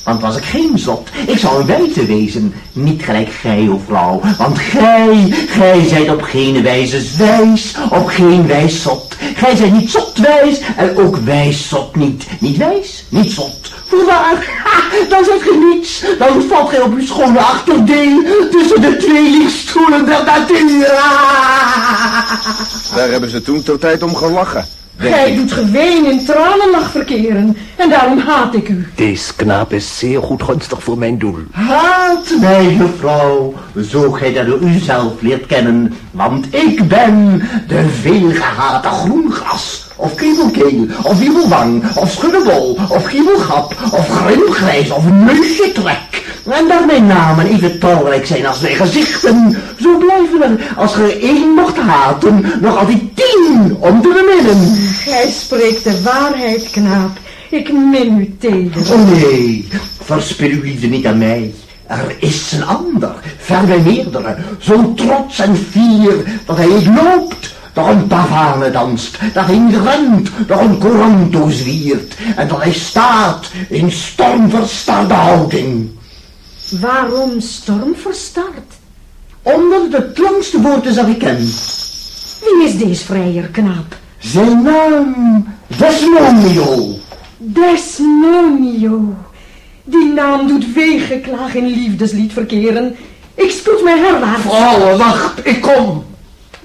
S7: Want was ik geen zot, ik zou een wijze wezen. Niet gelijk gij, o vrouw. Want gij, gij zijt op geen wijze wijs, op geen wijs zot. Gij zijt niet zot wijs en ook wijs zot niet. Niet wijs, niet zot. Voorwaar, ha, dan zijt ge niets. Dan valt gij op uw schone achterdeel tussen de twee lichtstoelen der natuur.
S3: Daar hebben ze toen ter tijd om gelachen.
S10: Gij doet geween in tranenlach verkeren. En daarom haat ik u.
S2: Deze knaap is zeer goed gunstig voor mijn doel.
S7: Haat mij, juffrouw, zo gij dat uzelf leert kennen. Want ik ben de veelgehate groengras. Of kriebelkeel, of wiebelwang, of schuddebol, of giebelgap, of grimgrijs, of neusje trek. En dat mijn namen even talrijk zijn als mijn gezichten, zo blijven er, als ge één mocht haten, nog altijd tien om te beminnen.
S10: Gij spreekt de waarheid, knaap. Ik min u teder.
S7: Oh nee, verspil uw liefde niet aan mij. Er is een ander, ver bij meerdere, zo trots en fier, dat hij niet loopt, dat een pavane danst, dat hij rent, dat een coranto zwiert, en dat hij staat in stormverstarde houding.
S10: Waarom stormverstart?
S7: Onder de klangste woorden dat ik ken.
S10: Wie is deze vrijer, knaap?
S7: Zijn naam, Desmomio.
S10: Desmonio. Die naam doet weegeklaag in liefdeslied verkeren. Ik spoed mij herwaarts.
S2: Vrouwen, wacht, ik kom.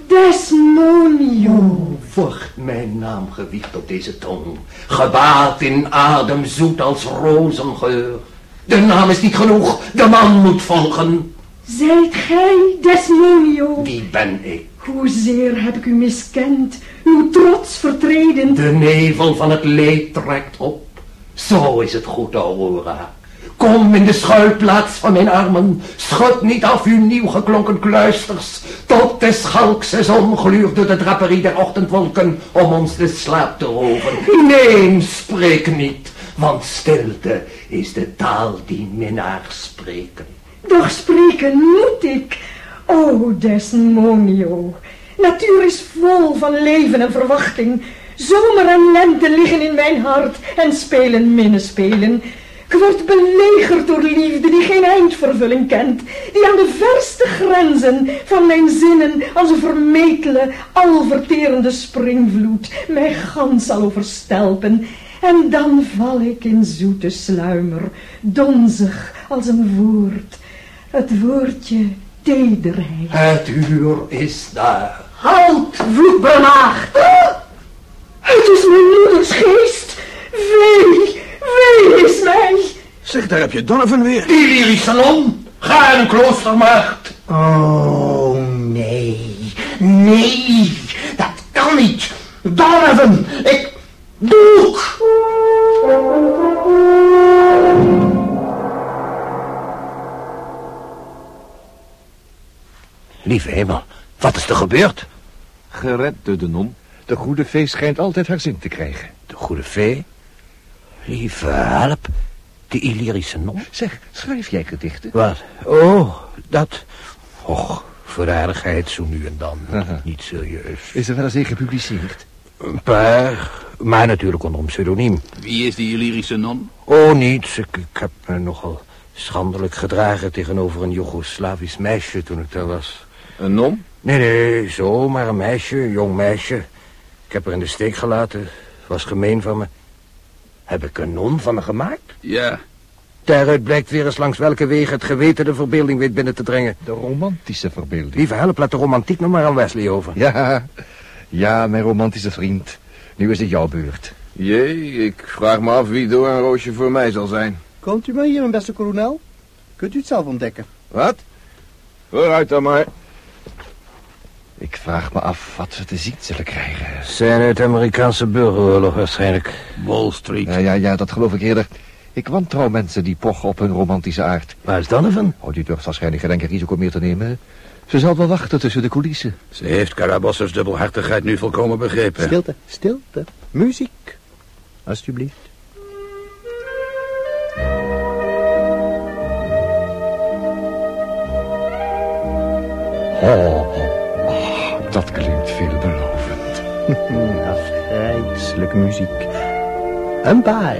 S10: Desmonio.
S2: Wordt mijn naam gewicht op deze tong, gebaat in adem zoet als rozengeur. De naam is niet genoeg, de man moet volgen.
S10: Zijt gij Desmonio?
S2: Wie ben ik?
S10: Hoezeer heb ik u miskend, uw trots vertreden.
S2: De nevel van het leed trekt op. Zo is het goed, Aurora.
S15: Kom in de schuilplaats van mijn armen. Schud niet af uw nieuw geklonken kluisters. Tot de schalkse zon gluurt door de draperie der ochtendwolken om ons de slaap te roven. Nee, spreek niet, want stilte is de taal die minnaars spreken.
S10: Doch spreken moet ik. O, Desmonio. Natuur is vol van leven en verwachting. Zomer en lente liggen in mijn hart en spelen minnespelen. Ik word belegerd door liefde die geen eindvervulling kent, die aan de verste grenzen van mijn zinnen als een vermetele, alverterende springvloed mij gans zal overstelpen. En dan val ik in zoete sluimer, donzig als een woord, het woordje tederheid.
S15: Het uur is daar.
S10: Halt, vloekbelaagd! Het is mijn moeders geest. Wee, wee is mij.
S16: Zeg, daar heb je Donovan weer.
S15: Die non, ga in een kloostermaagd.
S17: Oh, nee. Nee, dat kan niet. Donovan, ik... Doek!
S2: Lieve hemel, wat is er gebeurd?
S4: Gered door de non. De goede fee schijnt altijd haar zin te krijgen.
S2: De goede fee? Lieve help, de Illyrische non.
S4: Zeg, schrijf jij gedichten?
S2: Wat? Oh, dat... Och, voor de aardigheid zo nu en dan. Niet serieus.
S4: Is er wel eens een gepubliceerd?
S2: Een paar, maar natuurlijk onder een pseudoniem.
S5: Wie is die Illyrische non?
S2: Oh, niets. Ik, ik heb me nogal schandelijk gedragen tegenover een Joegoslavisch meisje toen ik daar was.
S4: Een non?
S2: Nee, nee, zo, maar een meisje, een jong meisje. Ik heb haar in de steek gelaten. Was gemeen van me. Heb ik een non van me gemaakt?
S5: Ja.
S2: Daaruit blijkt weer eens langs welke wegen het geweten de verbeelding weet binnen te dringen.
S4: De romantische verbeelding.
S2: Lieve help, laat de romantiek nog maar aan Wesley over.
S4: Ja, ja, mijn romantische vriend. Nu is het jouw beurt.
S18: Jee, ik vraag me af wie door een roosje voor mij zal zijn.
S7: Komt u maar hier, mijn beste kolonel. Kunt u het zelf ontdekken?
S18: Wat? Vooruit dan maar.
S4: Ik vraag me af wat we te zien zullen krijgen.
S2: Zijn uit de Amerikaanse burgeroorlog waarschijnlijk.
S5: Wall Street.
S4: Ja, ja, ja, dat geloof ik eerder. Ik wantrouw mensen die pochen op hun romantische aard.
S2: Waar is Donovan?
S4: Oh, die durft waarschijnlijk geen enkel risico meer te nemen. Ze zal wel wachten tussen de coulissen.
S5: Ze heeft Carabossers dubbelhartigheid nu volkomen begrepen.
S7: Stilte, stilte. Muziek. Alsjeblieft.
S4: Oh, oh, dat klinkt veelbelovend. [laughs]
S7: Afgrijselijk muziek. Een paar.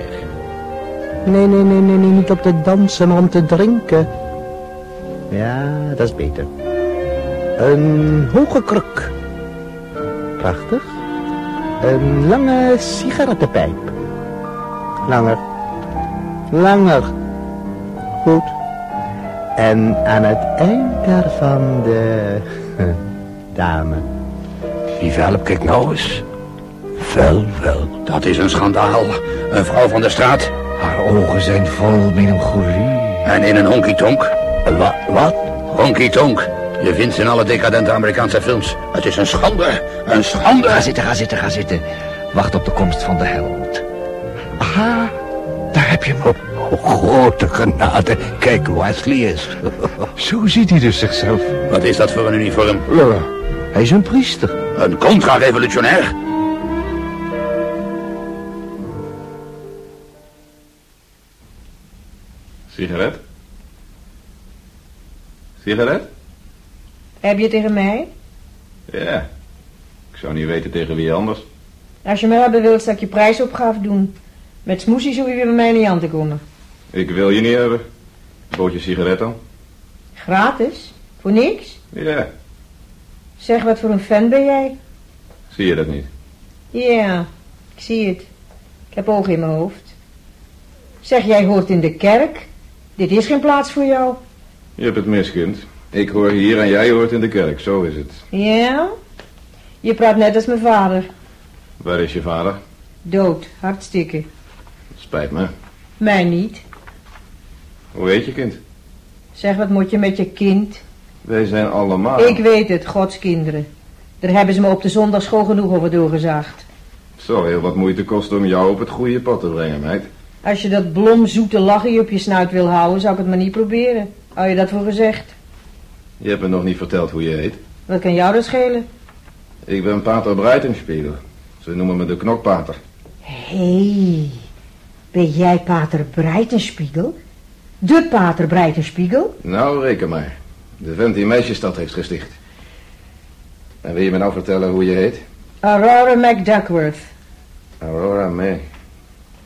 S7: Nee, nee, nee, nee, nee, niet op te dansen, maar om te drinken. Ja, dat is beter. Een hoge kruk. Prachtig. Een lange sigarettenpijp. Langer. Langer. Goed. En aan het eind daarvan de [laughs] dame.
S2: Lieve help, kijk nou eens. Wel, wel.
S5: Dat is een schandaal. Een vrouw van de straat.
S4: Haar ogen zijn vol melancholie.
S5: En in een honky-tonk.
S2: Wat? Wat?
S5: Honky-tonk. Je vindt ze in alle decadente Amerikaanse films. Het is een schande. Een schande.
S4: Ga zitten, ga zitten, ga zitten. Wacht op de komst van de held. Aha, daar heb je hem.
S2: Oh, grote genade. Kijk hoe Wesley is. [laughs]
S4: Zo ziet hij dus zichzelf.
S5: Wat is dat voor een uniform?
S4: Ja, hij is een priester.
S5: Een contra-revolutionair?
S3: Sigaret? Sigaret?
S10: Heb je tegen mij?
S3: Ja. Ik zou niet weten tegen wie anders.
S10: Als je me hebben wilt, zal ik je prijsopgave doen. Met smoesies hoef je weer bij mij niet aan te komen.
S3: Ik wil je niet hebben. Bood je sigaret dan?
S10: Gratis? Voor niks?
S3: Ja.
S10: Zeg, wat voor een fan ben jij?
S3: Zie je dat niet?
S10: Ja, ik zie het. Ik heb ogen in mijn hoofd. Zeg, jij hoort in de kerk. Dit is geen plaats voor jou.
S3: Je hebt het mis, kind. Ik hoor hier en jij hoort in de kerk. Zo is het.
S10: Ja? Je praat net als mijn vader.
S3: Waar is je vader?
S10: Dood, hartstikke.
S3: Spijt me.
S10: Mij niet.
S3: Hoe heet je kind?
S10: Zeg, wat moet je met je kind?
S3: Wij zijn allemaal...
S10: Ik weet het, Gods kinderen. Daar hebben ze me op de zondagschool genoeg over doorgezaagd.
S3: Het zal heel wat moeite kosten om jou op het goede pad te brengen, meid.
S10: Als je dat blom zoete lachje op je snuit wil houden, zou ik het maar niet proberen. Hou je dat voor gezegd?
S3: Je hebt me nog niet verteld hoe je heet.
S10: Wat kan jou dat schelen?
S3: Ik ben Pater Breitenspiegel. Ze noemen me de knokpater.
S10: Hé, hey, ben jij pater Breitenspiegel? De pater Breitenspiegel?
S3: Nou, reken maar. De vent die meisjesstad heeft gesticht. En wil je me nou vertellen hoe je heet?
S10: Aurora McDuckworth.
S3: Aurora May.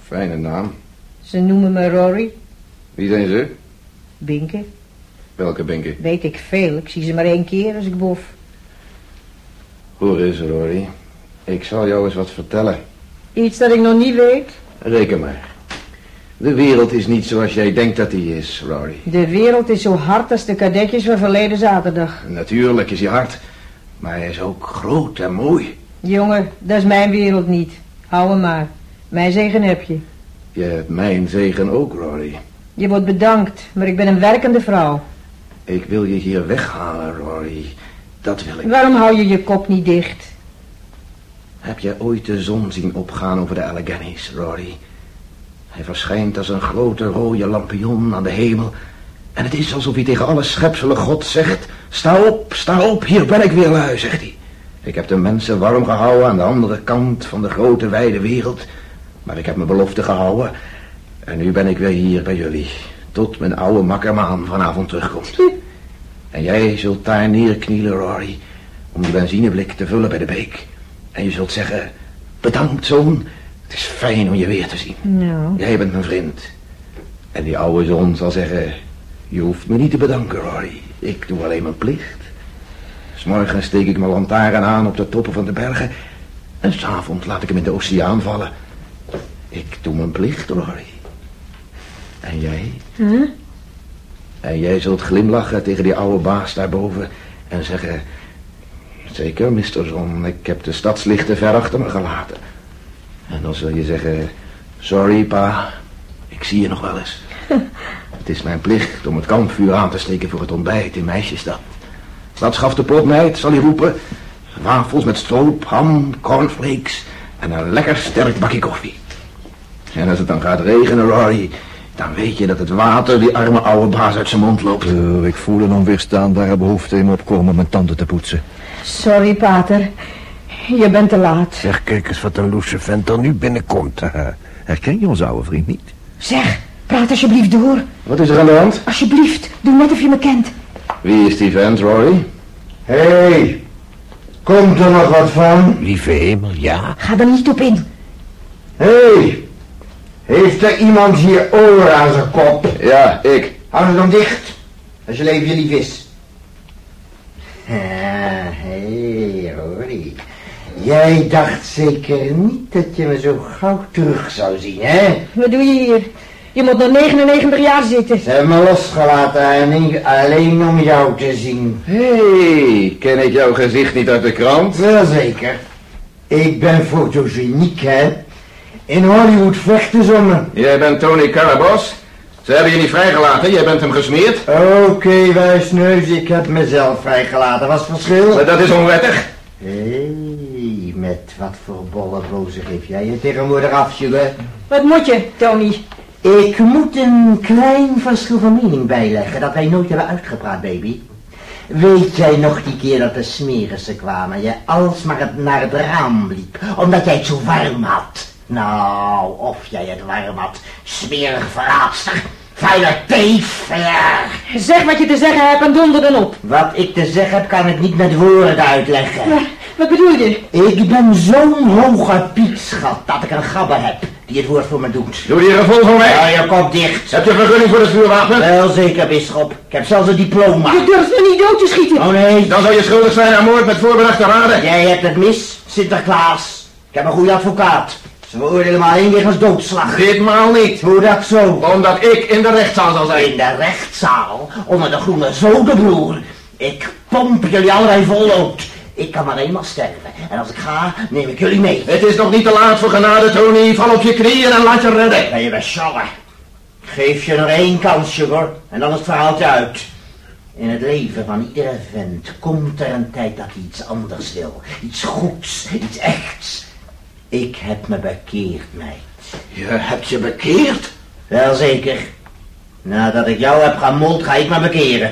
S3: Fijne naam.
S10: Ze noemen me Rory.
S3: Wie zijn ze?
S10: Binken.
S3: Welke binken?
S10: Weet ik veel. Ik zie ze maar één keer als ik bof.
S3: Hoor eens, Rory. Ik zal jou eens wat vertellen.
S10: Iets dat ik nog niet weet?
S3: Reken maar. De wereld is niet zoals jij denkt dat die is, Rory.
S10: De wereld is zo hard als de kadetjes van verleden zaterdag.
S3: Natuurlijk is hij hard. Maar hij is ook groot en mooi.
S10: Jongen, dat is mijn wereld niet. Hou hem maar. Mijn zegen heb je.
S3: Je hebt mijn zegen ook, Rory.
S10: Je wordt bedankt, maar ik ben een werkende vrouw.
S3: Ik wil je hier weghalen, Rory. Dat wil ik.
S10: Waarom hou je je kop niet dicht?
S3: Heb je ooit de zon zien opgaan over de Alleghenies, Rory? Hij verschijnt als een grote rode lampion aan de hemel. En het is alsof hij tegen alle schepselen God zegt... Sta op, sta op, hier ben ik weer lui, zegt hij. Ik heb de mensen warm gehouden aan de andere kant van de grote wijde wereld. Maar ik heb mijn belofte gehouden. En nu ben ik weer hier bij jullie. Tot mijn oude makkermaan vanavond terugkomt. En jij zult daar neerknielen, Rory. Om die benzineblik te vullen bij de beek. En je zult zeggen... Bedankt, zoon. Het is fijn om je weer te zien.
S10: Nou.
S3: Jij bent mijn vriend. En die oude zoon zal zeggen... Je hoeft me niet te bedanken, Rory. Ik doe alleen mijn plicht. S'morgens steek ik mijn lantaarn aan op de toppen van de bergen. En s'avonds laat ik hem in de oceaan vallen. Ik doe mijn plicht, Rory. En jij?
S10: Huh?
S3: En jij zult glimlachen tegen die oude baas daarboven en zeggen... Zeker, Mr. Zon, ik heb de stadslichten ver achter me gelaten. En dan zul je zeggen... Sorry, pa, ik zie je nog wel eens. [laughs] het is mijn plicht om het kampvuur aan te steken voor het ontbijt in meisjesstad. Wat schaft de plotmeid, zal hij roepen. Wafels met stroop, ham, cornflakes en een lekker sterk bakje koffie. En als het dan gaat regenen, Rory, dan weet je dat het water die arme oude baas uit zijn mond loopt.
S4: Uh, ik voel een onweerstaanbare behoefte in me opkomen mijn tanden te poetsen.
S10: Sorry, pater. Je bent te laat.
S2: Zeg, kijk eens wat een loesje vent er nu binnenkomt. [laughs]
S4: Herken je onze oude vriend niet?
S10: Zeg, praat alsjeblieft door.
S3: Wat is er aan de hand?
S10: Alsjeblieft, doe net of je me kent.
S3: Wie is die vent, Rory?
S7: Hé, hey, komt er nog wat van?
S2: Lieve hemel, ja.
S10: Ga er niet op in.
S7: Hé, hey, heeft er iemand hier oren aan zijn kop?
S3: Ja, ik.
S7: Hou het dan dicht, als je leven je lief is. Ah, [laughs] hé, hey, Rory. Jij dacht zeker niet dat je me zo gauw terug zou zien, hè?
S10: Wat doe je hier? Je moet nog 99 jaar zitten.
S7: Ze hebben me losgelaten en alleen om jou te zien.
S3: Hé, hey, ken ik jouw gezicht niet uit de krant?
S7: Wel zeker. Ik ben fotogeniek, hè? In Hollywood vechten ze om me.
S3: Jij bent Tony Carabos. Ze hebben je niet vrijgelaten, jij bent hem gesmeerd.
S7: Oké, okay, wijsneus, ik heb mezelf vrijgelaten. Wat is het verschil?
S3: Maar dat is onwettig.
S7: Hé, hey, met wat voor bolle boze geef jij je tegenwoordig af, Sugar?
S10: Wat moet je, Tony?
S7: Ik moet een klein verschil van mening bijleggen dat wij nooit hebben uitgepraat, baby. Weet jij nog die keer dat de smerissen kwamen en je alsmaar naar het raam liep, omdat jij het zo warm had? Nou, of jij het warm had, smerig verraadster, vuile teef.
S10: Zeg wat je te zeggen hebt en donder dan op.
S7: Wat ik te zeggen heb, kan ik niet met woorden uitleggen.
S10: Maar, wat bedoel je?
S7: Ik ben zo'n hoge pietschat dat ik een gabber heb die het woord voor me doet.
S3: Doe die revolver weg.
S7: Ja, je kop dicht.
S3: Heb je vergunning voor het vuurwapen?
S7: Wel zeker, bisschop. Ik heb zelfs een diploma.
S10: Je durft me niet dood te schieten.
S7: Oh nee.
S3: Dan zou je schuldig zijn aan moord met voorbedachte raden.
S7: Jij hebt het mis, Sinterklaas. Ik heb een goede advocaat. Ze veroordelen me alleen wegens doodslag.
S3: Ditmaal niet.
S7: Hoe dat zo?
S3: Omdat ik in de rechtszaal zal zijn.
S7: In de rechtszaal? Onder de groene zodenbroer. Ik pomp jullie allebei vol lood. Ik kan maar eenmaal sterven. En als ik ga, neem ik jullie mee.
S3: Het is nog niet te laat voor genade, Tony. Val op je knieën en laat je redden.
S7: Ben je besjongen? Geef je nog één kans, Sugar. En dan is het verhaaltje uit. In het leven van iedere vent komt er een tijd dat hij iets anders wil. Iets goeds, iets echts. Ik heb me bekeerd, meid.
S3: Je hebt je bekeerd?
S7: Wel zeker. Nadat ik jou heb gemold, ga ik me bekeren.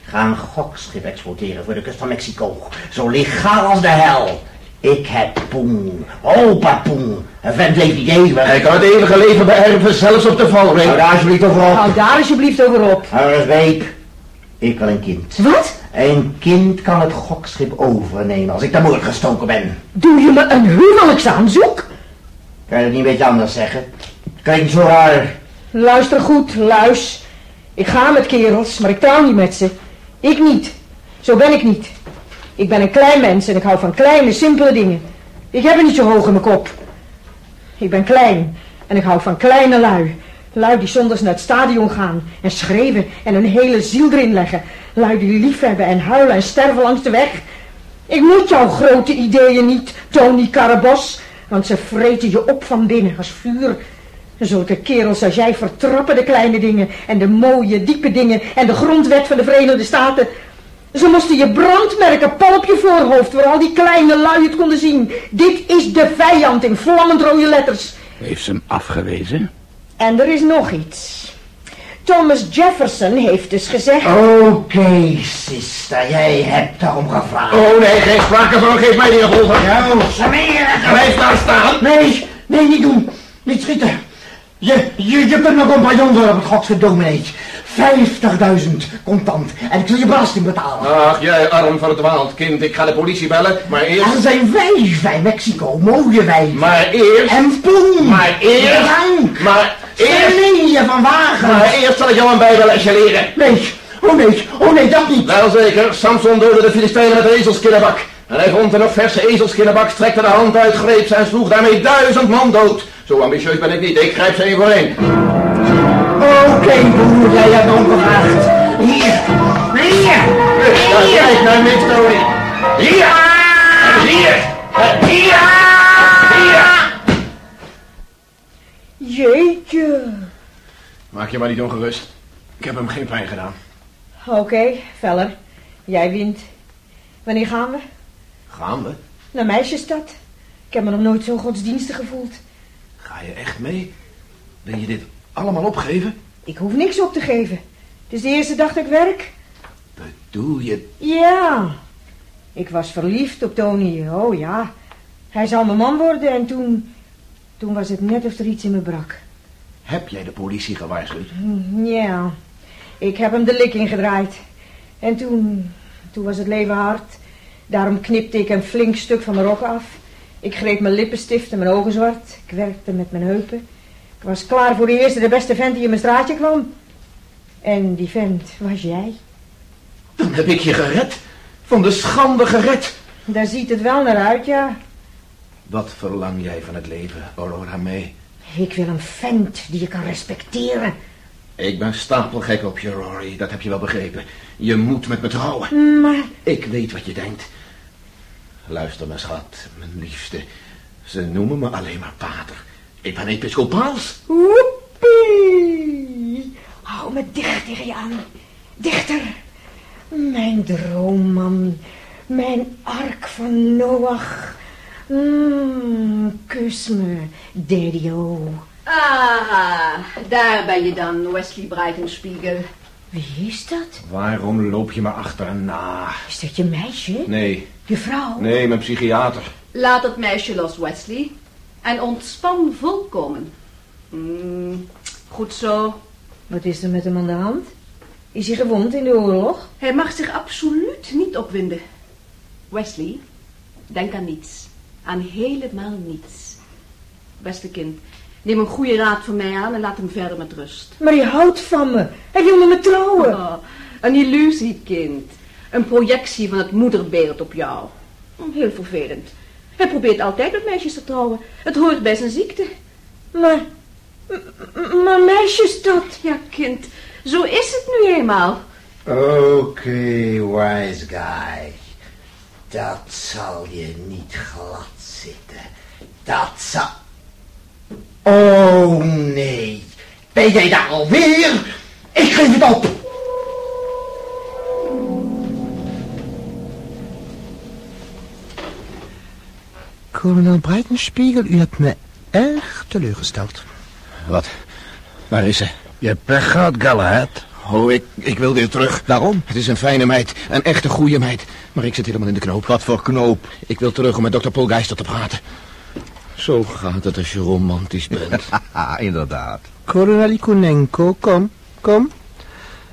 S7: Ik ga een gokschip exporteren voor de kust van Mexico. Zo legaal als de hel. Ik heb poen. Opa poen. Een vent leeft niet eeuwig.
S3: Hij kan het eeuwige leven beërven, zelfs op de valreep.
S7: Hou daar alsjeblieft over op.
S10: Hou daar alsjeblieft over op.
S7: Hou eens, weep. Ik wil een kind.
S10: Wat?
S7: Een kind kan het gokschip overnemen als ik daar moord gestoken ben.
S10: Doe je me een huwelijksaanzoek?
S7: Kan je het niet een beetje anders zeggen? Klinkt zo raar.
S10: Luister goed, luis. Ik ga met kerels, maar ik trouw niet met ze. Ik niet. Zo ben ik niet. Ik ben een klein mens en ik hou van kleine, simpele dingen. Ik heb het niet zo hoog in mijn kop. Ik ben klein en ik hou van kleine lui. Lui die zondags naar het stadion gaan en schreeuwen en hun hele ziel erin leggen. Lui die liefhebben en huilen en sterven langs de weg. Ik moet jouw grote ideeën niet, Tony Carabos, want ze vreten je op van binnen als vuur. Zulke kerels als jij vertrappen de kleine dingen en de mooie, diepe dingen en de grondwet van de Verenigde Staten. Ze moesten je brandmerken pal op je voorhoofd, waar al die kleine lui het konden zien. Dit is de vijand in vlammend rode letters.
S5: Heeft ze hem afgewezen?
S10: En er is nog iets. Thomas Jefferson heeft dus gezegd...
S7: Oké, sister, jij hebt daarom gevraagd.
S3: Oh nee, geen sprake van, geef mij die revolver.
S7: Ja, smerig.
S3: Blijf daar staan.
S7: Nee, nee, niet doen. Niet schieten. Je, je, je kunt mijn compagnon worden op het dominee. 50.000 contant. En ik zal je belasting betalen.
S3: Ach, jij arm verdwaald kind. Ik ga de politie bellen, maar eerst...
S7: Er zijn wijs bij Mexico, mooie wijn.
S3: Maar eerst...
S7: En poen.
S3: Maar eerst...
S7: Drank.
S3: Maar eerst...
S7: Sterrenje van wagens.
S3: Maar eerst zal ik jou een bijbellesje leren.
S7: Nee, oh nee, oh nee, dat niet.
S3: Wel zeker, Samson doodde de Filistijnen met de ezelskinnenbak. En hij vond een nog verse ezelskinnenbak, strekte de hand uit, greep ze en sloeg daarmee duizend man dood. Zo ambitieus ben ik niet, ik grijp ze één voor één.
S7: Oké, broer, jij hebt om gevraagd. Hier, hier,
S3: Nou, kijk naar Miss Tony. Hier! Hier! Hier! Hier!
S10: Jeetje.
S19: Maak je maar niet ongerust. Ik heb hem geen pijn gedaan.
S10: Oké, Veller. Jij wint. Wanneer gaan we?
S19: Gaan we?
S10: Naar Meisjesstad. Ik heb me nog nooit zo godsdienstig gevoeld.
S19: Ga je echt mee? Wil je dit allemaal opgeven?
S10: Ik hoef niks op te geven. Het is de eerste dag dat ik werk.
S19: Doe je...
S10: Ja. Ik was verliefd op Tony. Oh ja. Hij zou mijn man worden en toen... Toen was het net of er iets in me brak.
S19: Heb jij de politie gewaarschuwd?
S10: Hm, Ja. Ik heb hem de lik ingedraaid. En toen... Toen was het leven hard. Daarom knipte ik een flink stuk van mijn rok af. Ik greep mijn lippenstift en mijn ogen zwart. Ik werkte met mijn heupen. Ik was klaar voor de eerste, de beste vent die in mijn straatje kwam. En die vent was jij.
S3: Dan heb ik je gered. Van de schande gered.
S10: Daar ziet het wel naar uit, ja.
S19: Wat verlang jij van het leven, Aurora May?
S10: Ik wil een vent die je kan respecteren.
S19: Ik ben stapelgek op je, Rory. Dat heb je wel begrepen. Je moet met me trouwen.
S10: Maar...
S19: Ik weet wat je denkt. Luister, mijn schat, mijn liefste. Ze noemen me alleen maar pater. Ik ben episcopaals.
S10: Woepie! Hou me dicht tegen je aan. Dichter. Mijn droomman. Mijn ark van Noach. Mm, kus me, daddy-o.
S8: Ah, daar ben je dan, Wesley Breitenspiegel.
S10: Wie is dat?
S19: Waarom loop je me achterna?
S10: Is dat je meisje?
S19: Nee,
S10: Je vrouw?
S19: nee, mijn psychiater.
S8: Laat het meisje los, Wesley. En ontspan volkomen. Mm, goed zo.
S10: Wat is er met hem aan de hand? Is hij gewond in de oorlog?
S8: Hij mag zich absoluut niet opwinden. Wesley, denk aan niets. Aan helemaal niets. Beste kind, neem een goede raad van mij aan en laat hem verder met rust.
S10: Maar hij houdt van me. Hij wil met me trouwen.
S8: Oh, een illusie, kind. Een projectie van het moederbeeld op jou. Heel vervelend. Hij probeert altijd met meisjes te trouwen. Het hoort bij zijn ziekte.
S10: Maar, maar meisjes dat.
S8: Ja, kind. Zo is het nu eenmaal.
S7: Oké, wise guy. Dat zal je niet glad zitten. Dat zal... Oh, nee. Ben jij daar alweer? Ik geef het op.
S20: Kolonel Breitenspiegel, u hebt me
S7: erg teleurgesteld.
S3: Wat? Waar is ze?
S2: Je hebt pech gehad, Galahad.
S3: Oh, ik, ik wil weer terug.
S4: Waarom?
S3: Het is een fijne meid. Een echte goede meid. Maar ik zit helemaal in de knoop.
S4: Wat voor knoop?
S3: Ik wil terug om met dokter Polgeister te praten. Zo gaat het als je romantisch bent. [laughs]
S4: Haha, inderdaad.
S7: Kolonel Ikonenko, kom, kom.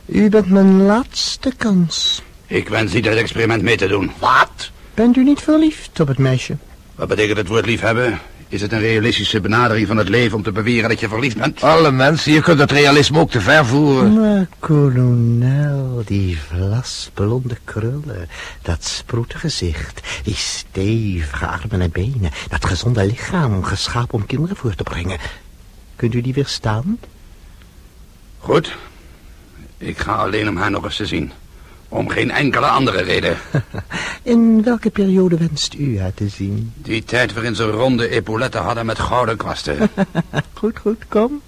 S7: U bent mijn laatste kans.
S5: Ik wens niet het experiment mee te doen.
S7: Wat? Bent u niet verliefd op het meisje?
S5: Wat betekent het woord liefhebben? Is het een realistische benadering van het leven om te beweren dat je verliefd bent?
S2: Alle mensen, je kunt het realisme ook te ver voeren.
S7: Maar kolonel, die vlasblonde krullen, dat sproete gezicht, die stevige armen en benen, dat gezonde lichaam, geschapen om kinderen voor te brengen. Kunt u die weerstaan?
S5: Goed. Ik ga alleen om haar nog eens te zien. Om geen enkele andere reden. [laughs]
S7: In welke periode wenst u haar te zien?
S5: Die tijd waarin ze ronde epauletten hadden met gouden kwasten. [laughs]
S7: goed, goed, kom.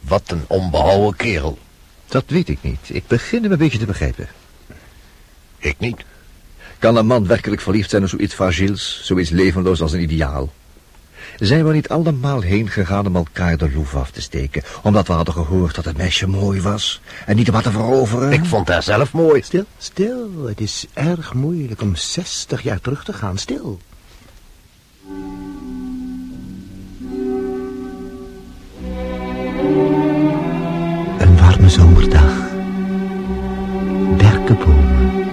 S2: Wat een onbehouden kerel.
S4: Dat weet ik niet. Ik begin hem een beetje te begrijpen.
S2: Ik niet.
S4: Kan een man werkelijk verliefd zijn op zoiets fragiels, zoiets levenloos als een ideaal? Zijn we niet allemaal heen gegaan om elkaar de loef af te steken, omdat we hadden gehoord dat het meisje mooi was en niet om haar te veroveren?
S2: Ik vond haar zelf mooi.
S7: Stil, stil. Het is erg moeilijk om 60 jaar terug te gaan. Stil. Een warme zomerdag. Berkenbomen.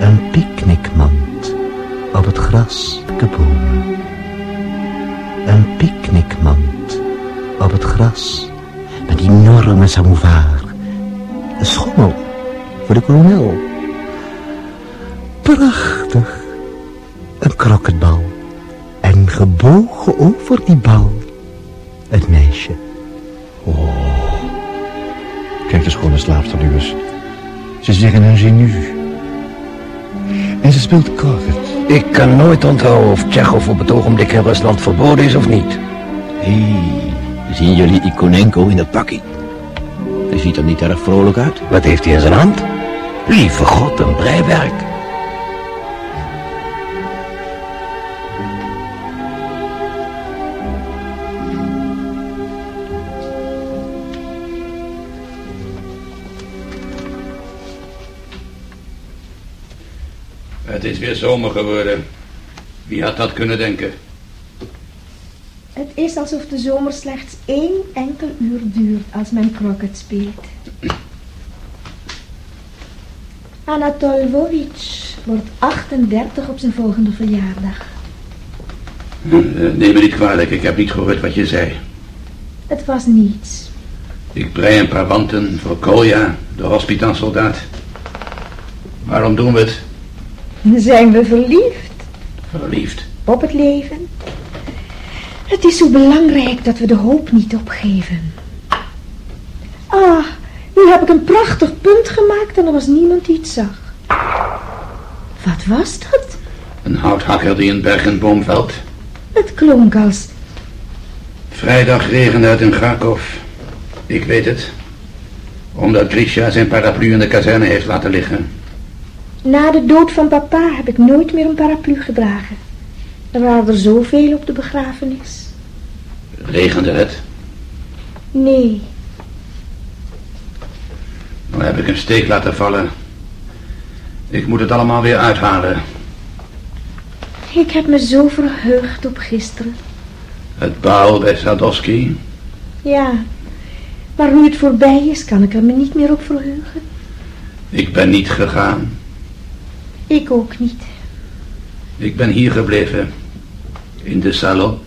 S7: Een picknickmand op het gras. Berkenbomen. Een picknickmand op het gras met enorme samovar. Een schommel voor de kolonel. Prachtig. Een kroketbal. En gebogen over die bal het meisje.
S4: Oh. Kijk de schone slaapster nu eens. Ze weer een ingenu. En ze speelt kroket.
S2: Ik kan nooit onthouden of Tsjechov op het ogenblik in Rusland verboden is of niet.
S21: Hé, hey, zien jullie Ikonenko in het pakkie? Hij ziet er niet erg vrolijk uit.
S2: Wat heeft hij in zijn hand? Lieve god, een breiwerk.
S5: Weer zomer geworden. Wie had dat kunnen denken?
S10: Het is alsof de zomer slechts één enkel uur duurt als men kroket speelt. Anatol Lvovich wordt 38 op zijn volgende verjaardag.
S5: Eh, Neem me niet kwalijk, ik heb niet gehoord wat je zei.
S10: Het was niets.
S5: Ik brei een paar wanten voor Kolja, de hospitanssoldaat. Waarom doen we het?
S10: Zijn we verliefd
S5: Verliefd.
S10: op het leven? Het is zo belangrijk dat we de hoop niet opgeven. Ah, nu heb ik een prachtig punt gemaakt en er was niemand die het zag. Wat was dat?
S5: Een houthakker die een bergenboom velt.
S10: Het klonk als...
S5: Vrijdag regende het in Kharkov. Ik weet het. Omdat Grisha zijn paraplu in de kazerne heeft laten liggen.
S10: Na de dood van papa heb ik nooit meer een paraplu gedragen. Er waren er zoveel op de begrafenis.
S5: Regende het?
S10: Nee,
S5: Dan heb ik een steek laten vallen. Ik moet het allemaal weer uithalen.
S10: ik heb me zo verheugd op gisteren.
S5: Het bouw bij Sadowski.
S10: Ja, maar nu het voorbij is, kan ik er me niet meer op verheugen.
S5: Ik ben niet gegaan.
S10: Ik ook niet.
S5: Ik ben hier gebleven. In de salon.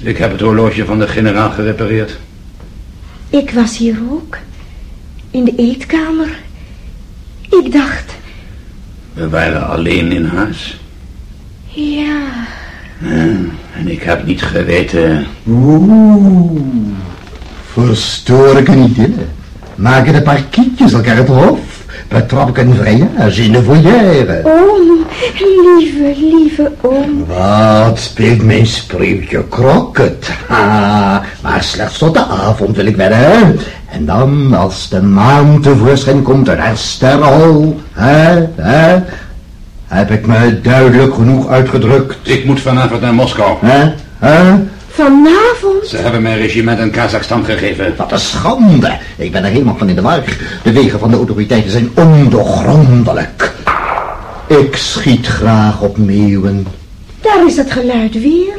S5: Ik heb het horloge van de generaal gerepareerd.
S10: Ik was hier ook. In de eetkamer. Ik dacht,
S5: We waren alleen in huis.
S10: ja,
S5: En ik heb niet geweten...
S7: Oeh, verstoor ik een idee. Maken de paar kietjes elkaar het hof. Betrap ik een vrijage in de foyer.
S10: oom, lieve, lieve oom.
S7: Wat speelt mijn spreeuwtje kroket? Ha, maar slechts tot de avond wil ik wedden. En dan, als de maan tevoorschijn komt, een sterrenhol. Hè, hè? Heb ik me duidelijk genoeg uitgedrukt?
S5: Ik moet vanavond naar Moskou.
S7: Hè? Hè?
S8: Vanavond?
S5: Ze hebben mijn regiment in Kazachstan gegeven.
S7: Wat een schande. Ik ben er helemaal van in de war. De wegen van de autoriteiten zijn ondoorgrondelijk. Ik schiet graag op meeuwen.
S10: Daar is het geluid weer.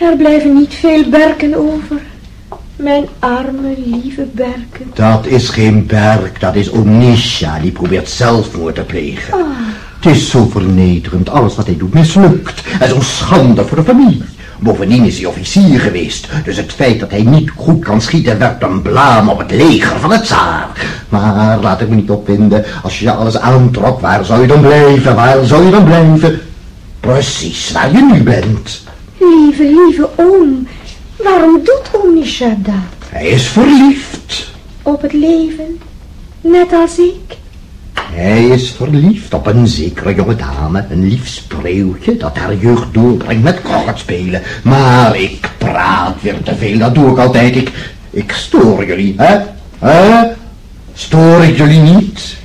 S10: Er blijven niet veel berken over. Mijn arme, lieve berken.
S7: Dat is geen berk, dat is Onisha. Die probeert zelfmoord te plegen.
S10: Ah,
S7: Het is zo vernederend. Alles wat hij doet mislukt. En zo'n schande voor de familie. Bovendien is hij officier geweest. Dus het feit dat hij niet goed kan schieten werpt een blaam op het leger van het tsaar. Maar laat ik me niet opwinden. Als je alles aantrok, waar zou je dan blijven? Waar zou je dan blijven? Precies waar je nu bent.
S10: lieve, lieve oom. Waarom doet Onisha dat?
S7: Hij is verliefd.
S10: Op het leven? Net als ik?
S7: Hij is verliefd op een zekere jonge dame, een lief spreeuwtje dat haar jeugd doorbrengt met spelen. Maar ik praat weer te veel, dat doe ik altijd. Ik, ik stoor jullie, hè? Hè? Stoor ik jullie niet?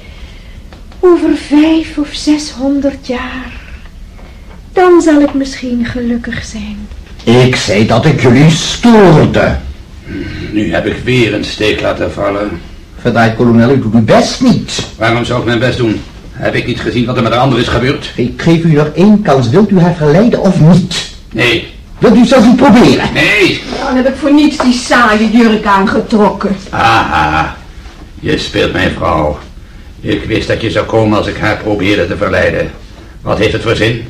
S10: Over vijf of zeshonderd jaar. Dan zal ik misschien gelukkig zijn.
S7: Ik zei dat ik jullie stoorde.
S5: Nu heb ik weer een steek laten vallen.
S7: Verdraaid, kolonel, ik doe mijn best niet.
S5: Waarom zou ik mijn best doen? Heb ik niet gezien wat er met de ander is gebeurd?
S7: Ik geef u nog één kans. Wilt u haar verleiden of niet?
S5: Nee.
S7: Wilt u zelfs niet proberen?
S5: Nee.
S8: Dan heb ik voor niets die saaie jurk aangetrokken.
S5: Aha. Je speelt mijn vrouw. Ik wist dat je zou komen als ik haar probeerde te verleiden. Wat heeft het voor zin?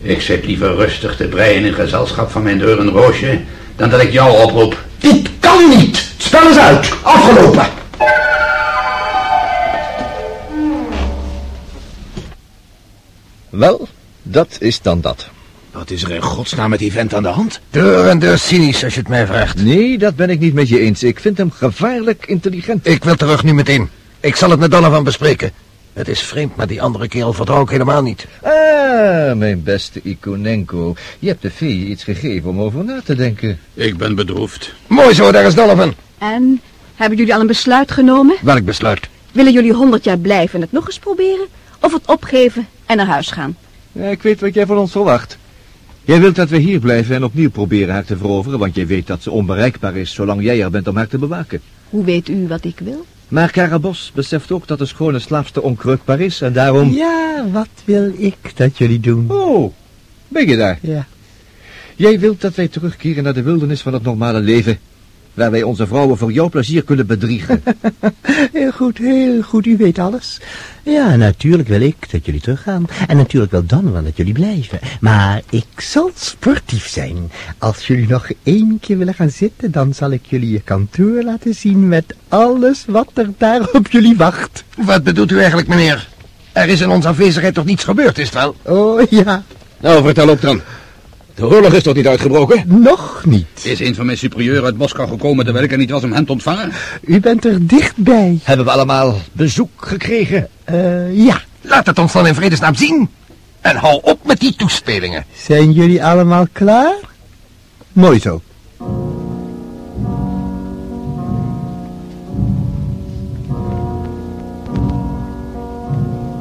S5: Ik zit liever rustig te breien in gezelschap van mijn deur een roosje... dan dat ik jou oproep.
S7: Dit kan niet. Het spel is uit. Afgelopen.
S4: Wel, dat is dan dat.
S3: Wat is er in godsnaam met die vent aan de hand?
S2: Deur en deur cynisch, als je het mij vraagt.
S4: Nee, dat ben ik niet met je eens. Ik vind hem gevaarlijk intelligent.
S2: Ik wil terug nu meteen. Ik zal het met Donovan bespreken. Het is vreemd, maar die andere kerel vertrouw ik helemaal niet.
S4: Ah, mijn beste Ikonenko. Je hebt de fee iets gegeven om over na te denken.
S5: Ik ben bedroefd.
S2: Mooi zo, daar is Donovan.
S8: En, hebben jullie al een besluit genomen?
S2: Welk besluit?
S8: Willen jullie honderd jaar blijven en het nog eens proberen? Of het opgeven en naar huis gaan?
S4: Ja, ik weet wat jij van ons verwacht. Jij wilt dat we hier blijven en opnieuw proberen haar te veroveren, want jij weet dat ze onbereikbaar is zolang jij er bent om haar te bewaken.
S8: Hoe weet u wat ik wil?
S4: Maar Karabos beseft ook dat de schone slaafste onkreukbaar is en daarom...
S22: Ja, wat wil ik dat jullie doen?
S4: Oh, ben je daar?
S22: Ja.
S4: Jij wilt dat wij terugkeren naar de wildernis van het normale leven, waar wij onze vrouwen voor jouw plezier kunnen bedriegen. [laughs]
S22: Heel goed, heel goed, u weet alles. Ja, natuurlijk wil ik dat jullie teruggaan. En natuurlijk wil Donovan dat jullie blijven. Maar ik zal sportief zijn. Als jullie nog één keer willen gaan zitten, dan zal ik jullie je kantoor laten zien met alles wat er daar op jullie wacht.
S2: Wat bedoelt u eigenlijk, meneer? Er is in onze afwezigheid toch niets gebeurd, is het wel?
S22: Oh, ja.
S3: Nou, vertel op dan. De oorlog is toch niet uitgebroken?
S22: Nog niet.
S5: Is een van mijn superieuren uit Moskou gekomen terwijl ik er niet was om hem te ontvangen?
S22: U bent er dichtbij.
S4: Hebben we allemaal bezoek gekregen?
S22: Eh, ja.
S2: Laat het ons dan in vredesnaam zien. En hou op met die toespelingen.
S22: Zijn jullie allemaal klaar? Mooi zo.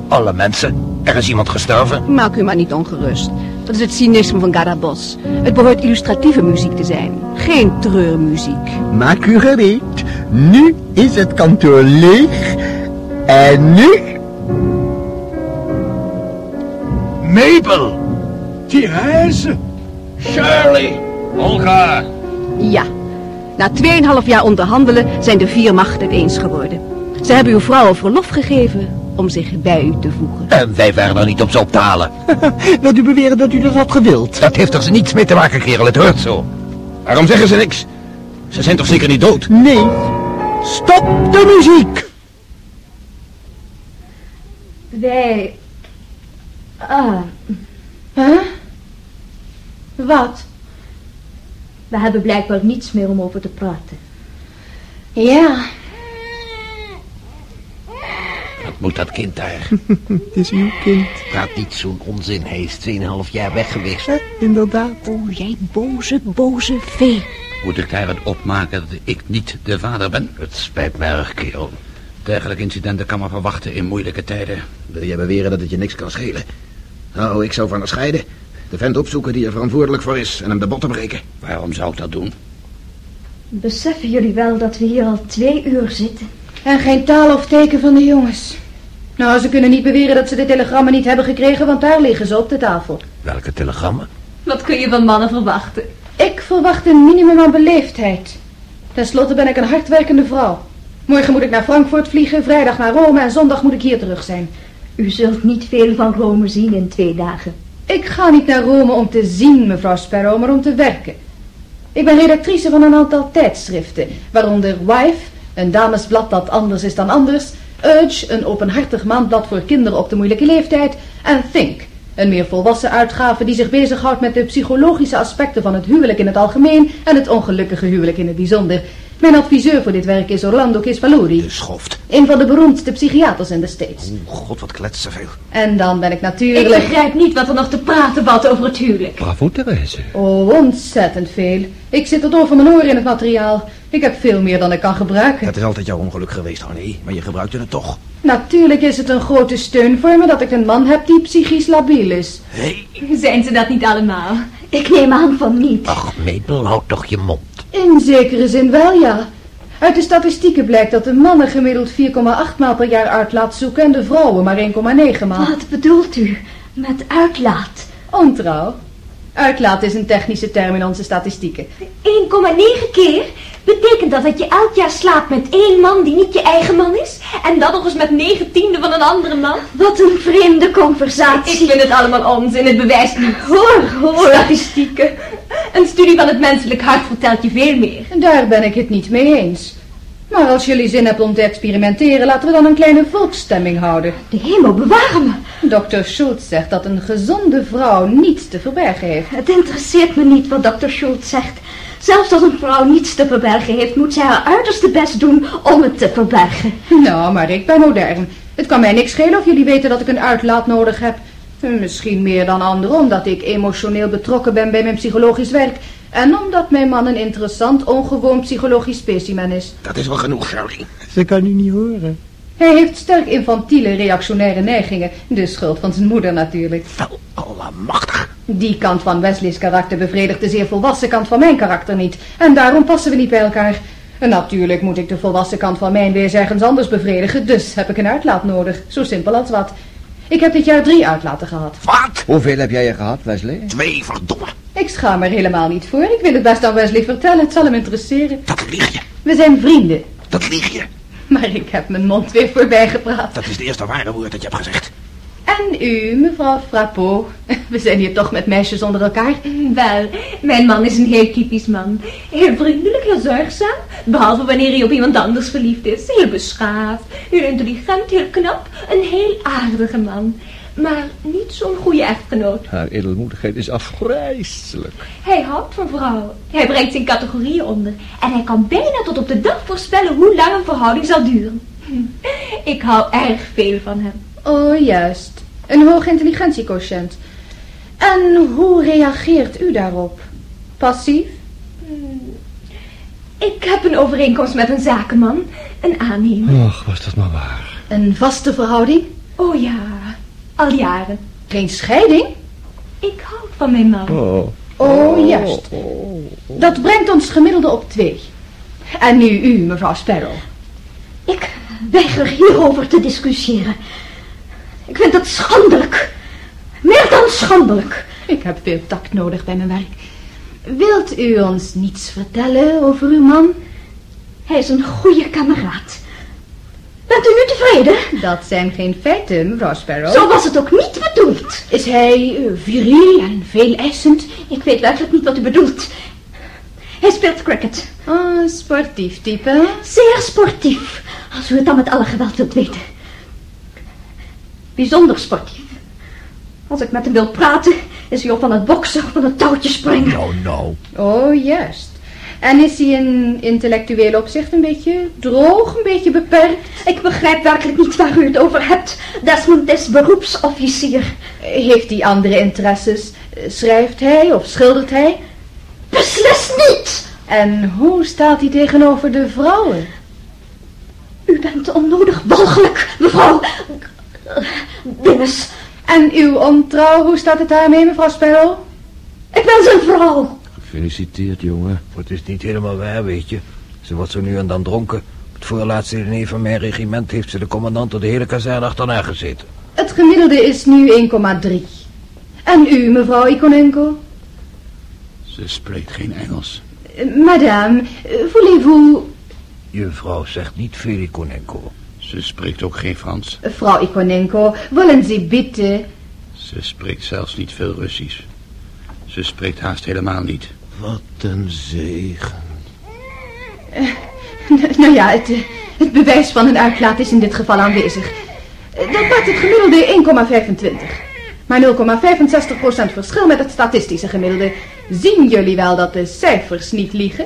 S2: Alle mensen. Er is iemand gestorven.
S8: Maak u maar niet ongerust. Dat is het cynisme van Garabos. Het behoort illustratieve muziek te zijn. Geen treurmuziek.
S22: Maak u gereed. Nu is het kantoor leeg. En nu...
S2: Mabel. Therese. Shirley.
S5: Olga.
S8: Ja. Na 2,5 jaar onderhandelen zijn de vier machten het eens geworden. Ze hebben uw vrouw verlof gegeven om zich bij u te voegen.
S2: En wij waren er niet op ze op te halen. [laughs]
S22: Wilt u beweren dat u dat had gewild?
S2: Dat heeft er niets mee te maken, kerel. Het hoort zo. Waarom zeggen ze niks? Ze zijn toch zeker niet dood?
S22: Nee. Stop de muziek!
S10: Wij... Ah. Huh? Wat? We hebben blijkbaar niets meer om over te praten. Ja.
S2: Moet dat kind daar? [laughs]
S22: Het is uw kind.
S2: Praat niet zo'n onzin. Hij is 2,5 jaar weg geweest.
S22: Inderdaad.
S8: Oh, jij boze, boze vee.
S5: Moet ik daaruit opmaken dat ik niet de vader ben?
S2: Het spijt me erg, kerel.
S5: Dergelijke incidenten kan men verwachten in moeilijke tijden.
S2: Wil jij beweren dat het je niks kan schelen? Nou, ik zou van haar scheiden. De vent opzoeken die er verantwoordelijk voor is en hem de botten breken.
S5: Waarom zou ik dat doen?
S23: Beseffen jullie wel dat we hier al twee uur zitten?
S24: En geen taal of teken van de jongens. Nou, ze kunnen niet beweren dat ze de telegrammen niet hebben gekregen, want daar liggen ze op de tafel.
S25: Welke telegrammen?
S26: Wat kun je van mannen verwachten?
S24: Ik verwacht een minimum aan beleefdheid. Ten slotte ben ik een hardwerkende vrouw. Morgen moet ik naar Frankfurt vliegen, vrijdag naar Rome en zondag moet ik hier terug zijn.
S23: U zult niet veel van Rome zien in twee dagen.
S24: Ik ga niet naar Rome om te zien, mevrouw Sparrow, maar om te werken. Ik ben redactrice van een aantal tijdschriften, waaronder Wife, een damesblad dat anders is dan anders, Urge, een openhartig maandblad voor kinderen op de moeilijke leeftijd, en Think, een meer volwassen uitgave die zich bezighoudt met de psychologische aspecten van het huwelijk in het algemeen en het ongelukkige huwelijk in het bijzonder. Mijn adviseur voor dit werk is Orlando Kisvalori.
S2: De schoft.
S24: Een van de beroemdste psychiaters in de States.
S2: Oeh, god, wat kletsen veel.
S24: En dan ben ik
S26: Ik
S24: natuurlijk...
S26: begrijp niet wat er nog te praten valt over het huwelijk.
S25: Bravo, Therese.
S24: Oh, ontzettend veel. Ik zit tot over mijn oren in het materiaal. Ik heb veel meer dan ik kan gebruiken.
S2: Het is altijd jouw ongeluk geweest, oh nee, maar je gebruikte het toch.
S24: Natuurlijk is het een grote steun voor me dat ik een man heb die psychisch labiel is.
S26: Zijn ze dat niet allemaal?
S23: Ik neem aan van niet.
S25: Ach, Mabel, houd toch je mond.
S24: In zekere zin wel, ja. Uit de statistieken blijkt dat de mannen gemiddeld 4,8 maal per jaar uitlaat zoeken en de vrouwen maar 1,9 maal.
S23: Wat bedoelt u met uitlaat?
S24: Ontrouw. Uitlaat is een technische term in onze statistieken.
S26: 1,9 keer? Betekent dat dat je elk jaar slaapt met één man die niet je eigen man is? En dan nog eens met negen tienden van een andere man?
S23: Wat een vreemde conversatie.
S26: Ik vind het allemaal onzin, het bewijst niet.
S23: Hoor, hoor.
S26: Statistieken. Een studie van het menselijk hart vertelt je veel meer.
S24: Daar ben ik het niet mee eens. Maar als jullie zin hebben om te experimenteren, laten we dan een kleine volksstemming houden.
S23: De hemel beware me.
S24: Dr. Schultz zegt dat een gezonde vrouw niets te verbergen heeft.
S23: Het interesseert me niet wat dokter Schultz zegt. Zelfs als een vrouw niets te verbergen heeft, moet zij haar uiterste best doen om het te verbergen.
S24: Nou, maar ik ben modern. Het kan mij niks schelen of jullie weten dat ik een uitlaat nodig heb. Misschien meer dan anderen, omdat ik emotioneel betrokken ben bij mijn psychologisch werk. En omdat mijn man een interessant, ongewoon psychologisch specimen is.
S2: Dat is wel genoeg, Charlie.
S7: Ze kan u niet horen.
S24: Hij heeft sterk infantiele reactionaire neigingen. De schuld van zijn moeder natuurlijk.
S2: Wel, allemachtig.
S24: Die kant van Wesley's karakter bevredigt de zeer volwassen kant van mijn karakter niet. En daarom passen we niet bij elkaar. En natuurlijk moet ik de volwassen kant van mijn wees ergens anders bevredigen. Dus heb ik een uitlaat nodig. Zo simpel als wat. Ik heb dit jaar drie uitlaten gehad.
S2: Wat?
S27: Hoeveel heb jij er gehad, Wesley?
S2: Twee, verdomme.
S24: Ik schaam er helemaal niet voor. Ik wil het best aan Wesley vertellen. Het zal hem interesseren.
S2: Dat lieg je.
S24: We zijn vrienden.
S2: Dat lieg je.
S24: Maar ik heb mijn mond weer voorbij gepraat.
S2: Dat is het eerste ware woord dat je hebt gezegd.
S24: En u, mevrouw Frappot. [laughs] We zijn hier toch met meisjes onder elkaar.
S26: Wel, mijn man is een heel typisch man. Heel vriendelijk, heel zorgzaam. Behalve wanneer hij op iemand anders verliefd is. Heel beschaafd, heel intelligent, heel knap. Een heel aardige man. Maar niet zo'n goede echtgenoot.
S4: Haar edelmoedigheid is afgrijselijk.
S26: Hij houdt van vrouwen. Hij brengt zijn categorieën onder. En hij kan bijna tot op de dag voorspellen hoe lang een verhouding zal duren. Ik hou erg veel van hem.
S24: Oh, juist. Een hoog intelligentiequotient. En hoe reageert u daarop? Passief?
S26: Hmm. Ik heb een overeenkomst met een zakenman. Een aannemer.
S4: Och, was dat maar waar.
S24: Een vaste verhouding?
S26: Oh ja, al jaren.
S24: Geen scheiding?
S26: Ik hou van mijn man.
S4: Oh.
S24: Oh, juist. Dat brengt ons gemiddelde op twee. En nu u, mevrouw Sparrow.
S23: Ik weiger hierover te discussiëren. Ik vind het schandelijk. Meer dan schandelijk.
S24: Ik heb veel tact nodig bij mijn werk. Wilt u ons niets vertellen over uw man?
S23: Hij is een goede kameraad. Bent u nu tevreden?
S24: Dat zijn geen feiten, mevrouw Sparrow.
S23: Zo was het ook niet bedoeld.
S24: Is hij eh, viriel en veel eisend?
S23: Ik weet werkelijk niet wat u bedoelt. Hij speelt cricket.
S24: Oh, sportief type.
S23: Zeer sportief, als u het dan met alle geweld wilt weten. Bijzonder sportief. Als ik met hem wil praten, is hij op van het boksen of van het touwtje springen.
S25: Nou, nou.
S24: Oh, juist. En is hij in intellectueel opzicht een beetje droog, een beetje beperkt?
S23: Ik begrijp werkelijk niet waar u het over hebt. Desmond is beroepsofficier.
S24: Heeft hij andere interesses? Schrijft hij of schildert hij?
S23: Beslist niet!
S24: En hoe staat hij tegenover de vrouwen?
S23: U bent onnodig walgelijk, mevrouw. Dinges.
S24: En uw ontrouw, hoe staat het daarmee, mevrouw Sparrow?
S23: Ik ben zijn vrouw.
S28: Gefeliciteerd, jongen. Het is niet helemaal waar, weet je. Ze wordt zo nu en dan dronken. Het voorlaatste diner van mijn regiment heeft ze de commandant door de hele kazerne achterna gezeten.
S24: Het gemiddelde is nu 1,3. En u, mevrouw Ikonenko?
S5: Ze spreekt geen Engels.
S24: Eh, Madame, voulez-vous...
S28: Je vrouw zegt niet Felikonenko.
S5: Ze spreekt ook geen Frans.
S24: Frau Ikonenko, wollen Sie bitte...
S5: Ze spreekt zelfs niet veel Russisch. Ze spreekt haast helemaal niet.
S2: Wat een zegen.
S24: Eh, nou ja, het, eh, het bewijs van een uitlaat is in dit geval aanwezig. Eh, Dat maakt het gemiddelde 1,25. Maar 0,65% verschil met het statistische gemiddelde. Zien jullie wel dat de cijfers niet liegen?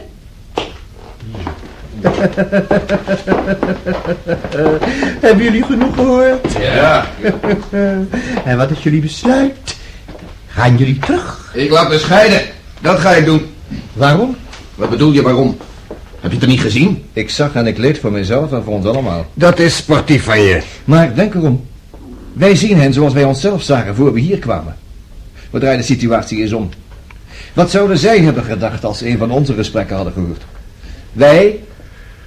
S24: [laughs]
S7: Hebben jullie genoeg gehoord?
S3: Ja. [laughs]
S7: en wat is jullie besluit? Gaan jullie terug?
S3: Ik laat me scheiden. Dat ga ik doen.
S4: Waarom?
S3: Wat bedoel je waarom? Heb je het er niet gezien?
S4: Ik zag en ik leed voor mezelf en voor ons allemaal.
S2: Dat is sportief van je.
S4: Maar denk erom. Wij zien hen zoals wij onszelf zagen voor we hier kwamen. We draaien de situatie eens om. Wat zouden zij hebben gedacht als ze een van onze gesprekken hadden gehoord? Wij,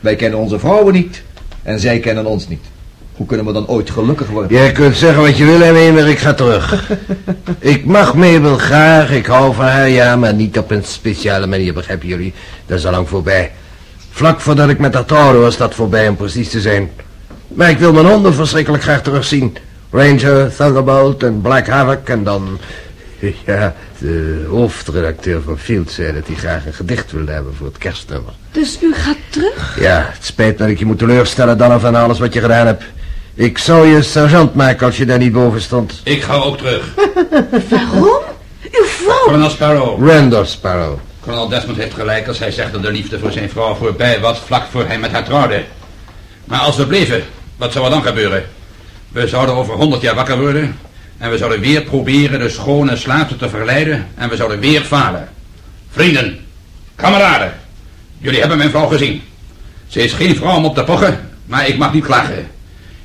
S4: wij kennen onze vrouwen niet en zij kennen ons niet. Hoe kunnen we dan ooit gelukkig worden?
S2: Jij kunt zeggen wat je wil, maar ik ga terug. [laughs] ik mag Mabel graag, ik hou van haar, ja, maar niet op een speciale manier, begrijpen jullie? Dat is al lang voorbij. Vlak voordat ik met haar trouwde was dat voorbij, om precies te zijn. Maar ik wil mijn honden verschrikkelijk graag terugzien. Ranger, Thunderbolt en Black Havoc en dan... [laughs] Ja, de hoofdredacteur van Field zei dat hij graag een gedicht wilde hebben voor het kerstnummer.
S8: Dus u gaat terug?
S2: Ja, het spijt me dat ik je moet teleurstellen dan van alles wat je gedaan hebt. Ik zou je sergeant maken als je daar niet boven stond.
S5: Ik ga ook terug. [laughs]
S8: Waarom? Uw vrouw?
S5: Kolonel Sparrow.
S2: Randall Sparrow.
S5: Kolonel Desmond heeft gelijk als hij zegt dat de liefde voor zijn vrouw voorbij was vlak voor hij met haar trouwde. Maar als we bleven, wat zou er dan gebeuren? We zouden over honderd jaar wakker worden en we zouden weer proberen de schone slaapte te verleiden en we zouden weer falen. Vrienden, kameraden, jullie hebben mijn vrouw gezien. Ze is geen vrouw om op te pochen, maar ik mag niet klagen.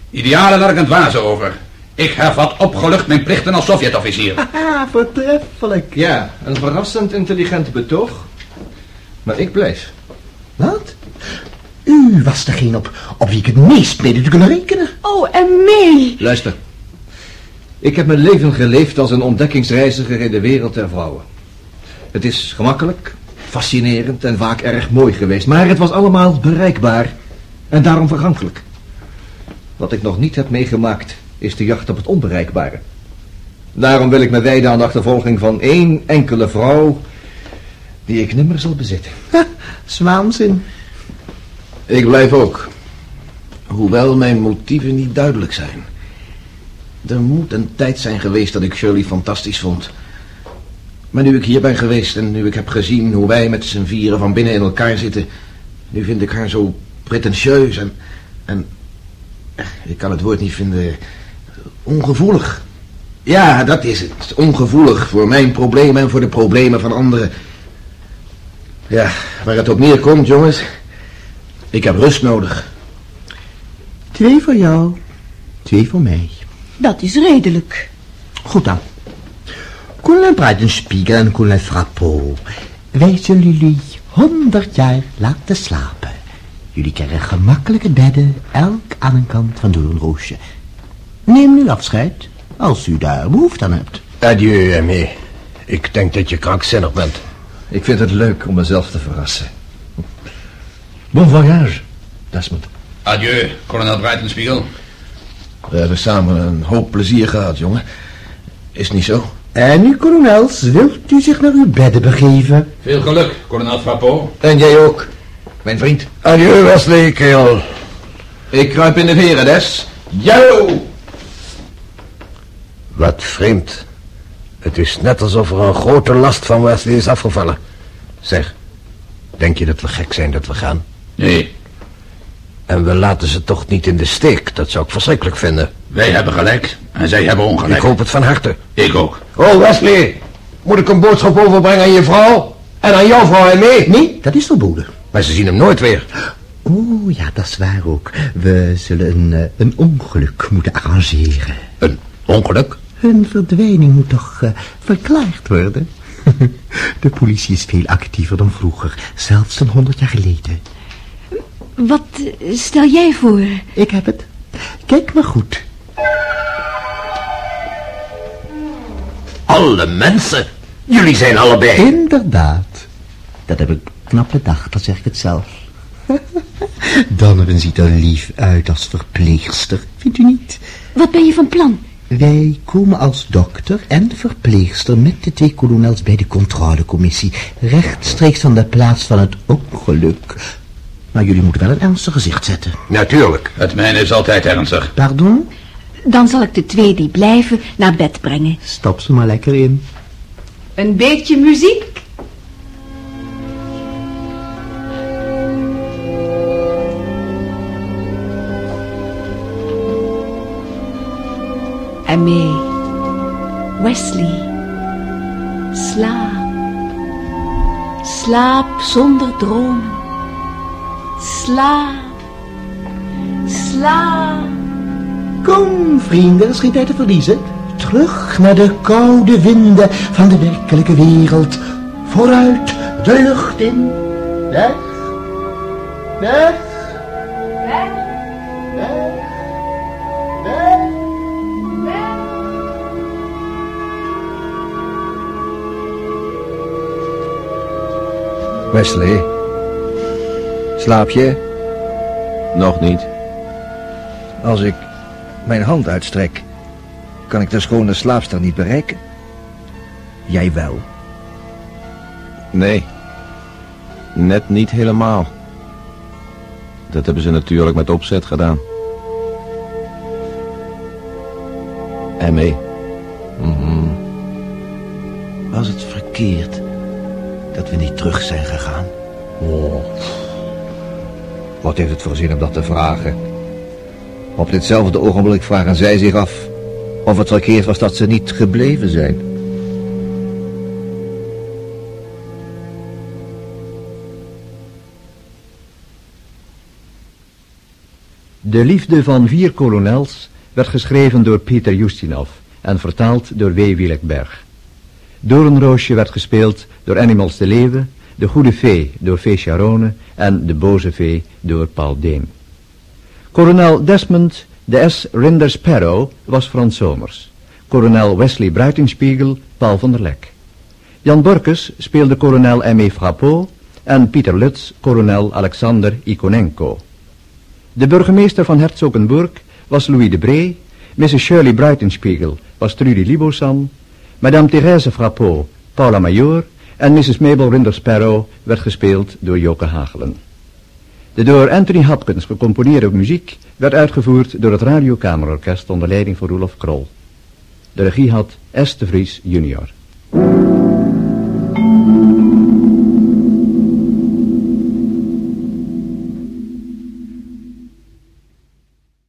S5: Idealen laat ik het wazen over. Ik hervat opgelucht mijn plichten als Sovjetofficier. [laughs]
S7: Ah, voortreffelijk.
S4: Ja, een verrassend intelligent betoog. Maar ik blijf.
S7: Wat? U was degene op, op wie ik het meest mede te kunnen rekenen.
S8: Oh, en mee.
S4: Luister. Ik heb mijn leven geleefd als een ontdekkingsreiziger in de wereld der vrouwen. Het is gemakkelijk, fascinerend en vaak erg mooi geweest, maar het was allemaal bereikbaar en daarom vergankelijk. Wat ik nog niet heb meegemaakt is de jacht op het onbereikbare. Daarom wil ik me wijden aan de achtervolging van één enkele vrouw die ik nimmer zal bezitten.
S7: Zwaanzin.
S3: Ik blijf ook. Hoewel mijn motieven niet duidelijk zijn. Er moet een tijd zijn geweest dat ik Shirley fantastisch vond. Maar nu ik hier ben geweest en nu ik heb gezien hoe wij met z'n vieren van binnen in elkaar zitten... nu vind ik haar zo pretentieus en... en eh, ik kan het woord niet vinden... ongevoelig. Ja, dat is het. Ongevoelig voor mijn problemen en voor de problemen van anderen. Ja, waar het op neerkomt, jongens... Ik heb rust nodig.
S7: Twee voor jou, twee voor mij.
S8: Dat is redelijk.
S7: Goed dan. Kolonel Bruidenspiegel en kolonel Frappot. Wij zullen jullie honderd jaar laten slapen. Jullie krijgen gemakkelijke bedden, elk aan een kant van Doornroosje. Neem nu afscheid, als u daar behoefte aan hebt.
S2: Adieu, Emmy. Ik denk dat je krankzinnig bent.
S4: Ik vind het leuk om mezelf te verrassen. Bon voyage, Desmond.
S5: Adieu, kolonel Breitenspiegel.
S3: We hebben samen een hoop plezier gehad, jongen. Is niet zo?
S7: En nu, kolonels, wilt u zich naar uw bedden begeven?
S5: Veel geluk, kolonel Frappot.
S3: En jij ook, mijn vriend.
S2: Adieu, Wesley, kerel.
S3: Ik kruip in de veren, Des. Yo!
S2: Wat vreemd. Het is net alsof er een grote last van Wesley is afgevallen. Zeg, denk je dat we gek zijn dat we gaan?
S5: Nee.
S2: En we laten ze toch niet in de steek. Dat zou ik verschrikkelijk vinden.
S5: Wij hebben gelijk en zij hebben ongelijk.
S2: Ik hoop het van harte.
S5: Ik ook.
S2: Oh, Wesley. Moet ik een boodschap overbrengen aan je vrouw? En aan jouw vrouw en mee?
S7: Nee, dat is verboden.
S2: Maar ze zien hem nooit weer.
S7: Oh ja, dat is waar ook. We zullen een, eh, een ongeluk moeten arrangeren.
S4: Een ongeluk?
S7: Hun verdwijning moet toch uh, verklaard worden? [laughs] De politie is veel actiever dan vroeger, zelfs dan honderd jaar geleden.
S8: Wat stel jij voor?
S7: Ik heb het. Kijk maar goed.
S2: Alle mensen? Jullie zijn allebei...
S7: Inderdaad. Dat heb ik knap bedacht, dan zeg ik het zelf. [laughs] Donovan ziet er lief uit als verpleegster, vindt u niet?
S8: Wat ben je van plan?
S7: Wij komen als dokter en verpleegster met de twee kolonels bij de controlecommissie. Rechtstreeks van de plaats van het ongeluk. Maar jullie moeten wel een ernstig gezicht zetten.
S2: Natuurlijk.
S5: Het mijne is altijd ernstig.
S7: Pardon?
S8: Dan zal ik de twee die blijven naar bed brengen.
S7: Stap ze maar lekker in.
S29: Een beetje muziek.
S8: Aimee, Wesley, slaap. Slaap zonder dromen. Slaap, slaap.
S7: Kom, vrienden, er is geen tijd te verliezen. Terug naar de koude winden van de werkelijke wereld. Vooruit, de lucht in. Weg, weg,
S8: weg,
S7: weg, weg.
S4: Wesley, slaap je?
S3: Nog niet.
S4: Als ik mijn hand uitstrek, kan ik de schone slaapster niet bereiken. Jij wel.
S3: Nee. Net niet helemaal. Dat hebben ze natuurlijk met opzet gedaan. En mee.
S4: Mhm. Was het verkeerd dat we niet terug zijn gegaan? Oh. Wat heeft het voor zin om dat te vragen? Op ditzelfde ogenblik vragen zij zich af of het verkeerd was dat ze niet gebleven zijn.
S30: De liefde van vier kolonels werd geschreven door Pieter Justinov en vertaald door W. Willekberg. Doornroosje werd gespeeld door Animals de Leeuwen, De Goede Vee door Vee Charone en De Boze Vee door Paul Deen. Kolonel Desmond de S. Rinder Sparrow was Frans Somers. Kolonel Wesley Bruitingspiegel Paul van der Lek. Jan Borkes speelde kolonel M.E. Frappot en Pieter Lutz kolonel Alexander Ikonenko. De burgemeester van Herzogenburg was Louis de Bree, Mrs. Shirley Bruitenspiegel was Trudy Libosan, Madame Thérèse Frappot, Paula Major en Mrs. Mabel Rinder-Sparrow werd gespeeld door Joke Hagelen. De door Anthony Hopkins gecomponeerde muziek werd uitgevoerd door het Radiokamerorkest onder leiding van Roelof Krol. De regie had S. Vries junior.